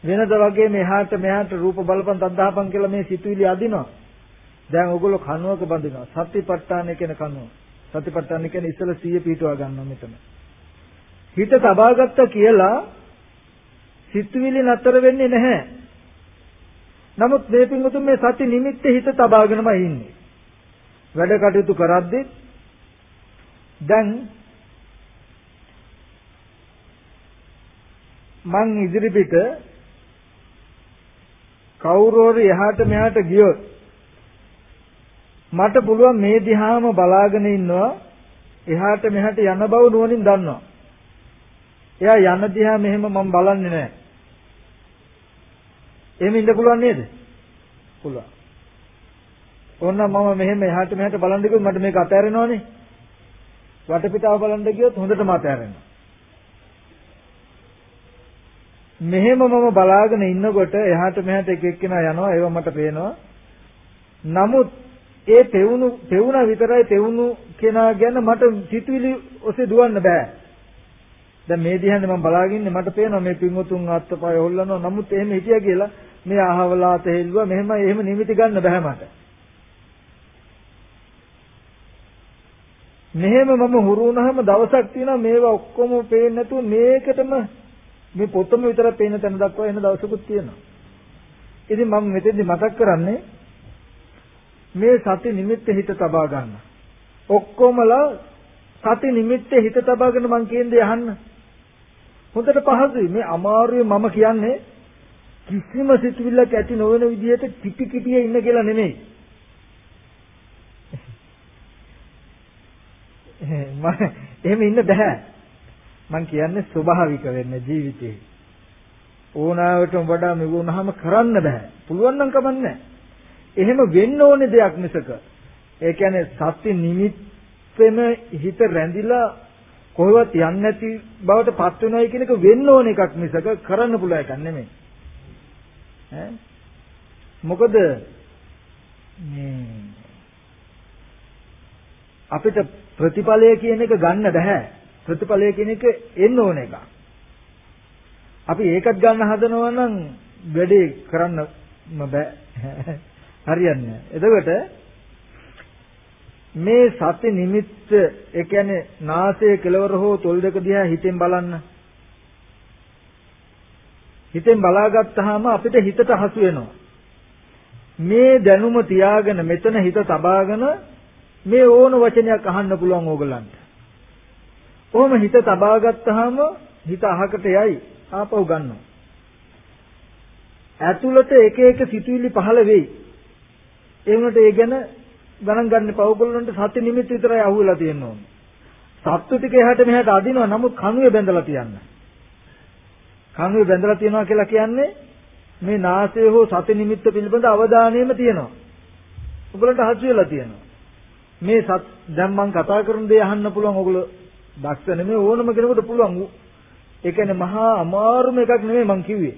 [SPEAKER 1] වෙනද වගේ මෙහාට මෙහාට රූප බලපන් තද්දාපන් කියලා මේ සිතුවිලි අදිනවා. දැන් ඕගොල්ලෝ කනුවක බඳිනවා. සතිපට්ඨාන කියන කනුව. සතිපට්ඨාන කියන්නේ ඉස්සල 100 පිටවා ගන්නවා මෙතන. හිත තබාගත්ත කියලා සිතුවිලි නතර වෙන්නේ නැහැ. නමුත් මේ පින්වතුන් මේ සති නිමිත්තේ හිත තබාගෙනම ඉන්නේ. වැඩ කටයුතු කරද්දී දැන් මං ඉදිරි පිට කවුරු හරි එහාට මෙහාට ගියොත් මට පුළුවන් මේ දිහාම බලාගෙන ඉන්නවා එහාට මෙහාට යන බව නුවණින් දන්නවා. එයා යන දිහා මෙහෙම මම බලන්නේ නැහැ. එහෙම ඉන්න පුළුවන් නේද? පුළුවන්. ඕන්න මම මෙහෙම එහාට මෙහාට බලන් ගියොත් මට මේක අතහැරෙනවනේ. වටපිටාව බලන්න ගියොත් හොඳටම අතහැරෙනවා. මෙහෙම මම බලාගෙන ඉන්නකොට එහාට මෙහාට එක එක්කෙනා යනවා ඒව මට පේනවා. නමුත් ඒ තෙවුණු තෙවුණා විතරයි තෙවුණු කෙනා ගැන මට සිතුවිලි ඔසේ දුවන්න බෑ. දැන් මේ දිහානේ මම බලාගෙන ඉන්නේ මට පේනවා මේ පින්වතුන් අත්පය හොල්ලනවා. නමුත් එහෙම හිටියා කියලා මේ අහවලා තෙහෙල්ලුවා මෙහෙම එහෙම නිමිති ගන්න බෑ මට. මෙහෙම මම හුරු වුණාම දවසක් තියෙනවා මේවා ඔක්කොම පේන්නේ නැතුව මේකටම මේ පොතම විතර පේන තැන දක්වා එන දවසකුත් තියෙනවා. ඉතින් මම මෙතෙන්දි මතක් කරන්නේ මේ සති නිමිත්ත හිත තබා ගන්න. ඔක්කොමලා සති නිමිත්ත හිත තබාගෙන මං කියන්නේ අහන්න. හොඳට පහසුයි. මේ අමාරුවේ මම කියන්නේ කිසිම සිතුවිල්ලක් ඇති නොවන විදිහට කිටි කිටියේ ඉන්න කියලා නෙමෙයි. එහෙම ඉන්න බෑ. මං කියන්නේ ස්වභාවික වෙන්න ජීවිතේ. ඕනාවටම වඩා මෙගුණාම කරන්න බෑ. පුළුවන් නම් කමන්නේ එහෙම වෙන්න ඕනේ දෙයක් මිසක. ඒ කියන්නේ සත්‍ය නිමිත්තෙම හිත රැඳිලා කොහෙවත් යන්නේ නැති බවට පත් වෙනවයි කියන එක වෙන්න ඕන එකක් මිසක කරන්න පුළුවන් එකක් නෙමෙයි. ඈ මොකද මේ අපිට ප්‍රතිඵලය කියන එක ගන්න බෑ. ප්‍රතිඵලය කියන එක එන්න ඕන එකක්. අපි ඒකත් ගන්න හදනවා නම් වැඩේ කරන්න බෑ. හරියන්නේ එතකොට මේ සති නිමිත්ත ඒ කියන්නේ නාසයේ කෙලවර හෝ තොල් දෙක දිහා හිතෙන් බලන්න. හිතෙන් බලාගත්තාම අපිට හිතට හසු වෙනවා. මේ දැනුම තියාගෙන මෙතන හිත තබාගෙන මේ ඕන වචනයක් අහන්න පුළුවන් ඕගලන්ට. කොහොම හිත තබා ගත්තාම හිත අහකට යයි ආපහු ගන්නවා. ඇතුළත එක එක සිතුවිලි පහළ වෙයි. ඒ වුණාට ඒ ගැන ගණන් ගන්න පවගොල්ලන්ට සත්‍ය නිමිති විතරයි අහුවෙලා තියෙන්න ඕනේ. සත්තු ටික එහාට මෙහාට අදිනවා නමුත් කණුවේ බැඳලා තියන්න. කණුවේ බැඳලා තියනවා කියලා කියන්නේ මේ නාසය හෝ සති නිමිත්ත පිළිබඳ අවධානයම තියෙනවා. ඔයගලන්ට හසු වෙලා තියෙනවා. මේ සත් දැන් මම කතා කරන දේ අහන්න පුළුවන් ඔයගොල්ලෝ දක්ෂ නෙමෙයි ඕනම කෙනෙකුට පුළුවන්. ඒ කියන්නේ මහා අමාරුම එකක් නෙමෙයි මං කිව්වේ.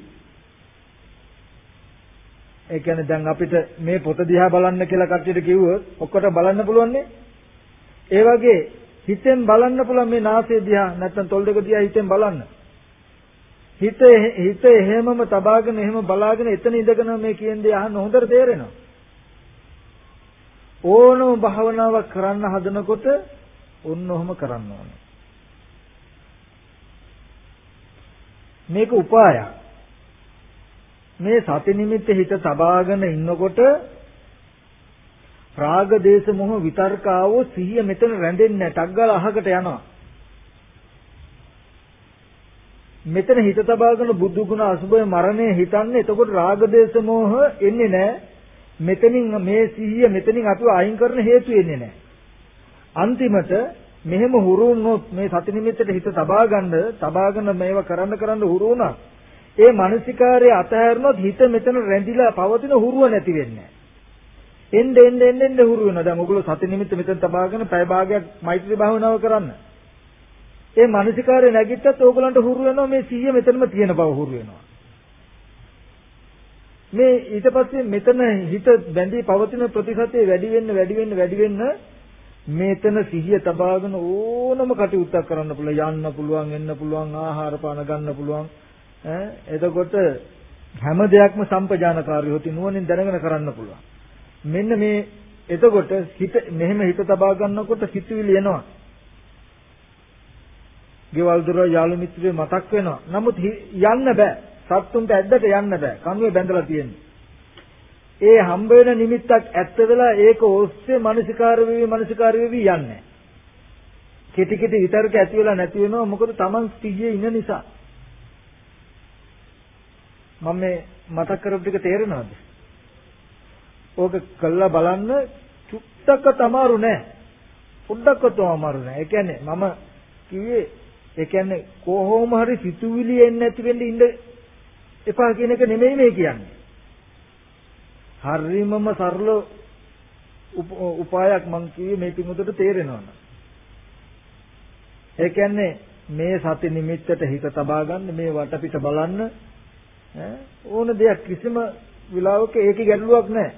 [SPEAKER 1] ඒ කියන්නේ දැන් අපිට මේ පොත දිහා බලන්න කියලා කට්ටියට කිව්වොත් ඔක්කොට බලන්න පුළුවන්නේ. ඒ වගේ හිතෙන් බලන්න පුළුවන් මේ නාසය දිහා නැත්නම් තොල් දෙක දිහා හිතෙන් බලන්න. හිත හිත එහෙමම තබාගෙන එහෙම බලාගෙන එතන ඉඳගෙන මේ කියන දේ අහන්න හොඳට තේරෙනවා. ඕනම භාවනාවක් කරන්න හදනකොට ඔන්න ඔහම කරන්න ඕනේ. මේක උපායක්. මේ සති නිමිත්ත හිත තබාගෙන ඉන්නකොට රාග දේශ මොහ විතර්ක ආවෝ සිහිය මෙතන රැඳෙන්නේ නැහැ. ටග්ගල අහකට යනවා. මෙතන හිත තබාගෙන බුදු ගුණ අසුබය මරණය හිතන්නේ එතකොට රාග දේශ මොහ එන්නේ නැහැ. මෙතනින් මේ සිහිය මෙතනින් අපිව අයින් කරන හේතු එන්නේ නැහැ. අන්තිමට මෙහෙම හුරු වුණොත් මේ සති නිමිත්තට හිත තබා ගන්න තබාගෙන මේව කරන්න කරන්න හුරු වුණා ඒ මානසිකාරයේ අතහැරනොත් හිත මෙතන රැඳිලා පවතින හුරුව නැති වෙන්නේ එන්න එන්න එන්න එන්න හුරු වෙනවා. දැන් ඔයගොල්ලෝ සති නිමිත්ත මෙතන තබාගෙන පැය භාගයක් මෛත්‍රී භාවනාව කරන්න. ඒ මානසිකාරය නැගිට්ටත් ඕගලන්ට හුරු වෙනවා. මේ සිහිය මෙතනම තියෙන බව හුරු වෙනවා. මේ ඊට පස්සේ මෙතන හිත බැඳී පවතින ප්‍රතිශතය වැඩි වෙන්න වැඩි වෙන්න වැඩි වෙන්න මෙතන සිහිය තබාගෙන ඕනම කටයුත්තක් කරන්න පුළුවන්. යන්න පුළුවන් එන්න පුළුවන් ආහාර පාන ගන්න පුළුවන්. ඈ එතකොට හැම දෙයක්ම සම්පජානකාරී හොති නුවණින් දැනගෙන කරන්න පුළුවන්. මෙන්න මේ එතකොට හිත මෙහෙම හිත තබා ගන්නකොට සිතුවිලි එනවා. ගෙවල් දොර යාළු මිත්‍රයෝ මතක් වෙනවා. නමුත් යන්න බෑ. සත්තුන්ට ඇද්දට යන්න බෑ. කනුවේ බැඳලා තියෙන්නේ. ඒ හම්බ වෙන නිමිත්තක් ඇත්ත වෙලා ඒක ඔස්සේ මානසිකාර වෙවි මානසිකාර වෙවි යන්නේ. කෙටි කෙටි විතරක ඇති වෙලා නැති වෙනවා. මොකද Taman සිහියේ ඉන්න නිසා. මම මේ මතක් කරපු ටික තේරෙනවද? ඕක කළා බලන්න චුට්ටක්වත් අමාරු නෑ. පොඩ්ඩක්වත් අමාරු නෑ. ඒ කියන්නේ මම කිව්වේ ඒ කියන්නේ කොහොම හරි සිතුවිලි එන්නේ නැති වෙන්න ඉන්න එපා කියන එක නෙමෙයි මේ කියන්නේ. හරිමම සරල උපායක් මම කිව්වේ මේ පිටුමතට තේරෙනවා. ඒ කියන්නේ මේ සති නිමිත්තට හිත තබා ගන්න මේ වටපිට බලන්න ඕන දෙයක් කිසිම විලාවක ඒකේ ගැටලුවක් නැහැ.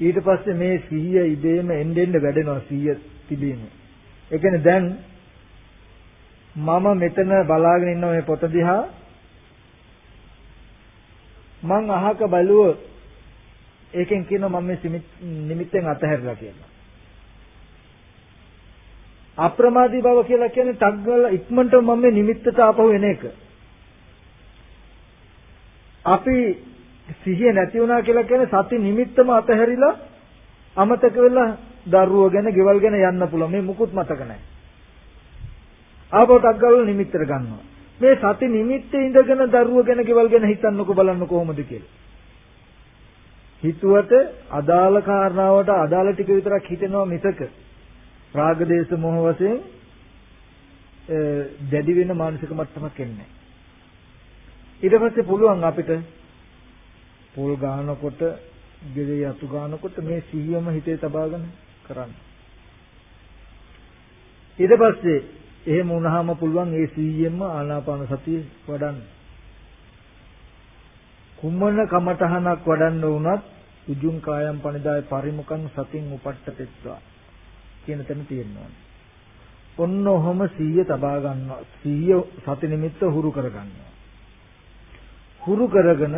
[SPEAKER 1] ඊට පස්සේ මේ 100 ඉබේම එන්න එන්න වැඩෙනවා 100 තිබීම. ඒ කියන්නේ දැන් මම මෙතන බලාගෙන ඉන්න මේ පොත දිහා මං අහක බලුව ඒකෙන් කියනවා මම මේ නිමිත්තෙන් අතහැරලා කියලා. අප්‍රමාදී බව කියලා කියන්නේ තග්ගල ඉක්මනට මම මේ නිමිත්තට ආපහු එන එක. අපි සිහිය නැති වුණා කියලා කියන්නේ සති නිමිත්තම අතහැරිලා අමතක වෙලා දරුවෝ ගැන, ගෙවල් ගැන යන්න පුළුවන්. මේ මුකුත් මතක නැහැ. ආපහු තග්ගල නිමිත්තට ගන්නවා. මේ සති නිමිත්තේ ඉඳගෙන දරුවෝ ගැන, ගෙවල් ගැන හිතන්නකෝ බලන්න කොහොමද කියලා. හිතුවට අදාළ කාරණාවට අදාළ ටික විතරක් හිතෙනවා මිසක රාග දේශ මොහ වශයෙන් දැඩි වෙන මානසික මට්ටමක් එන්නේ ඊට පස්සේ පුළුවන් අපිට පොල් ගන්නකොට ගෙදේ යතු ගන්නකොට මේ සිහියම හිතේ තබාගෙන කරන්න ඊට පස්සේ එහෙම වුණාම පුළුවන් ඒ සිහියෙන්ම ආනාපාන සතිය වඩන්න කුමන කමඨහනක් වඩන්න වුණත් උජුං කායම් පනිදාය පරිමුඛං සතින් උපට්ඨපෙත්වා කියන තැන තියෙනවා. ඔන්න ඔහම 100 තබා ගන්නවා. 100 සති නිමිත්ත හුරු කර ගන්නවා. හුරු කරගෙන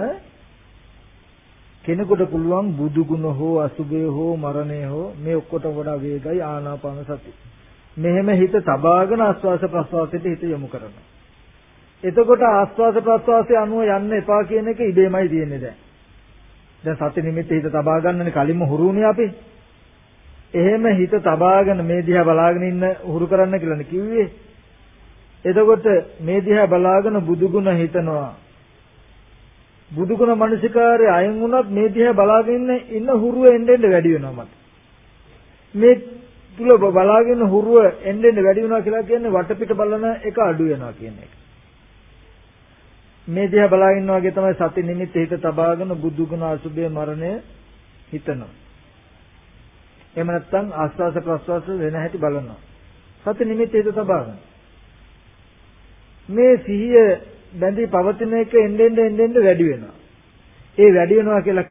[SPEAKER 1] කෙනෙකුට පුළුවන් බුදු ගුණ හෝ අසුභය හෝ මරණය හෝ මේ ඔක්කොට වඩා වේගයි ආනාපාන සති. මෙහෙම හිත තබාගෙන ආස්වාස ප්‍රස්වාසයට හිත යොමු කරනවා. එතකොට ආස්වාස ප්‍රස්වාසයේ අනුව යන්න එපා කියන එක ඉබේමයි තියෙන්නේ දැන්. දැන් සති නිමිත්ත හිත තබා ගන්නනේ කලින්ම හුරුුනේ අපි. එහෙම හිත තබාගෙන මේ දිහා බලාගෙන ඉන්න හුරු කරන්න කියලානේ කිව්වේ. එතකොට මේ දිහා බලාගෙන බුදුගුණ හිතනවා. බුදුගුණ මනසිකාරය අයින් වුණත් මේ දිහා බලාගෙන ඉන්න හුරුව එන්න එන්න වැඩි වෙනවා මට. මේ තුල බලාගෙන හුරුව එන්න එන්න වැඩි වෙනවා කියලා කියන්නේ වටපිට බලන එක අඩු වෙනවා කියන එක. මේ දිහා බලාගෙන වගේ තමයි සති නිමිත්ත හිත තබාගෙන බුදුගුණ අසුභය මරණය හිතනවා. එහෙම නැත්නම් ආස්වාස ප්‍රස්වාස වෙන හැටි බලනවා. සති නිමිත්ත හිත තබාගන්න. මේ සිහිය බැඳී පවතින එක එන්න එන්න එන්න වැඩි වෙනවා. ඒ වැඩි වෙනවා කියලා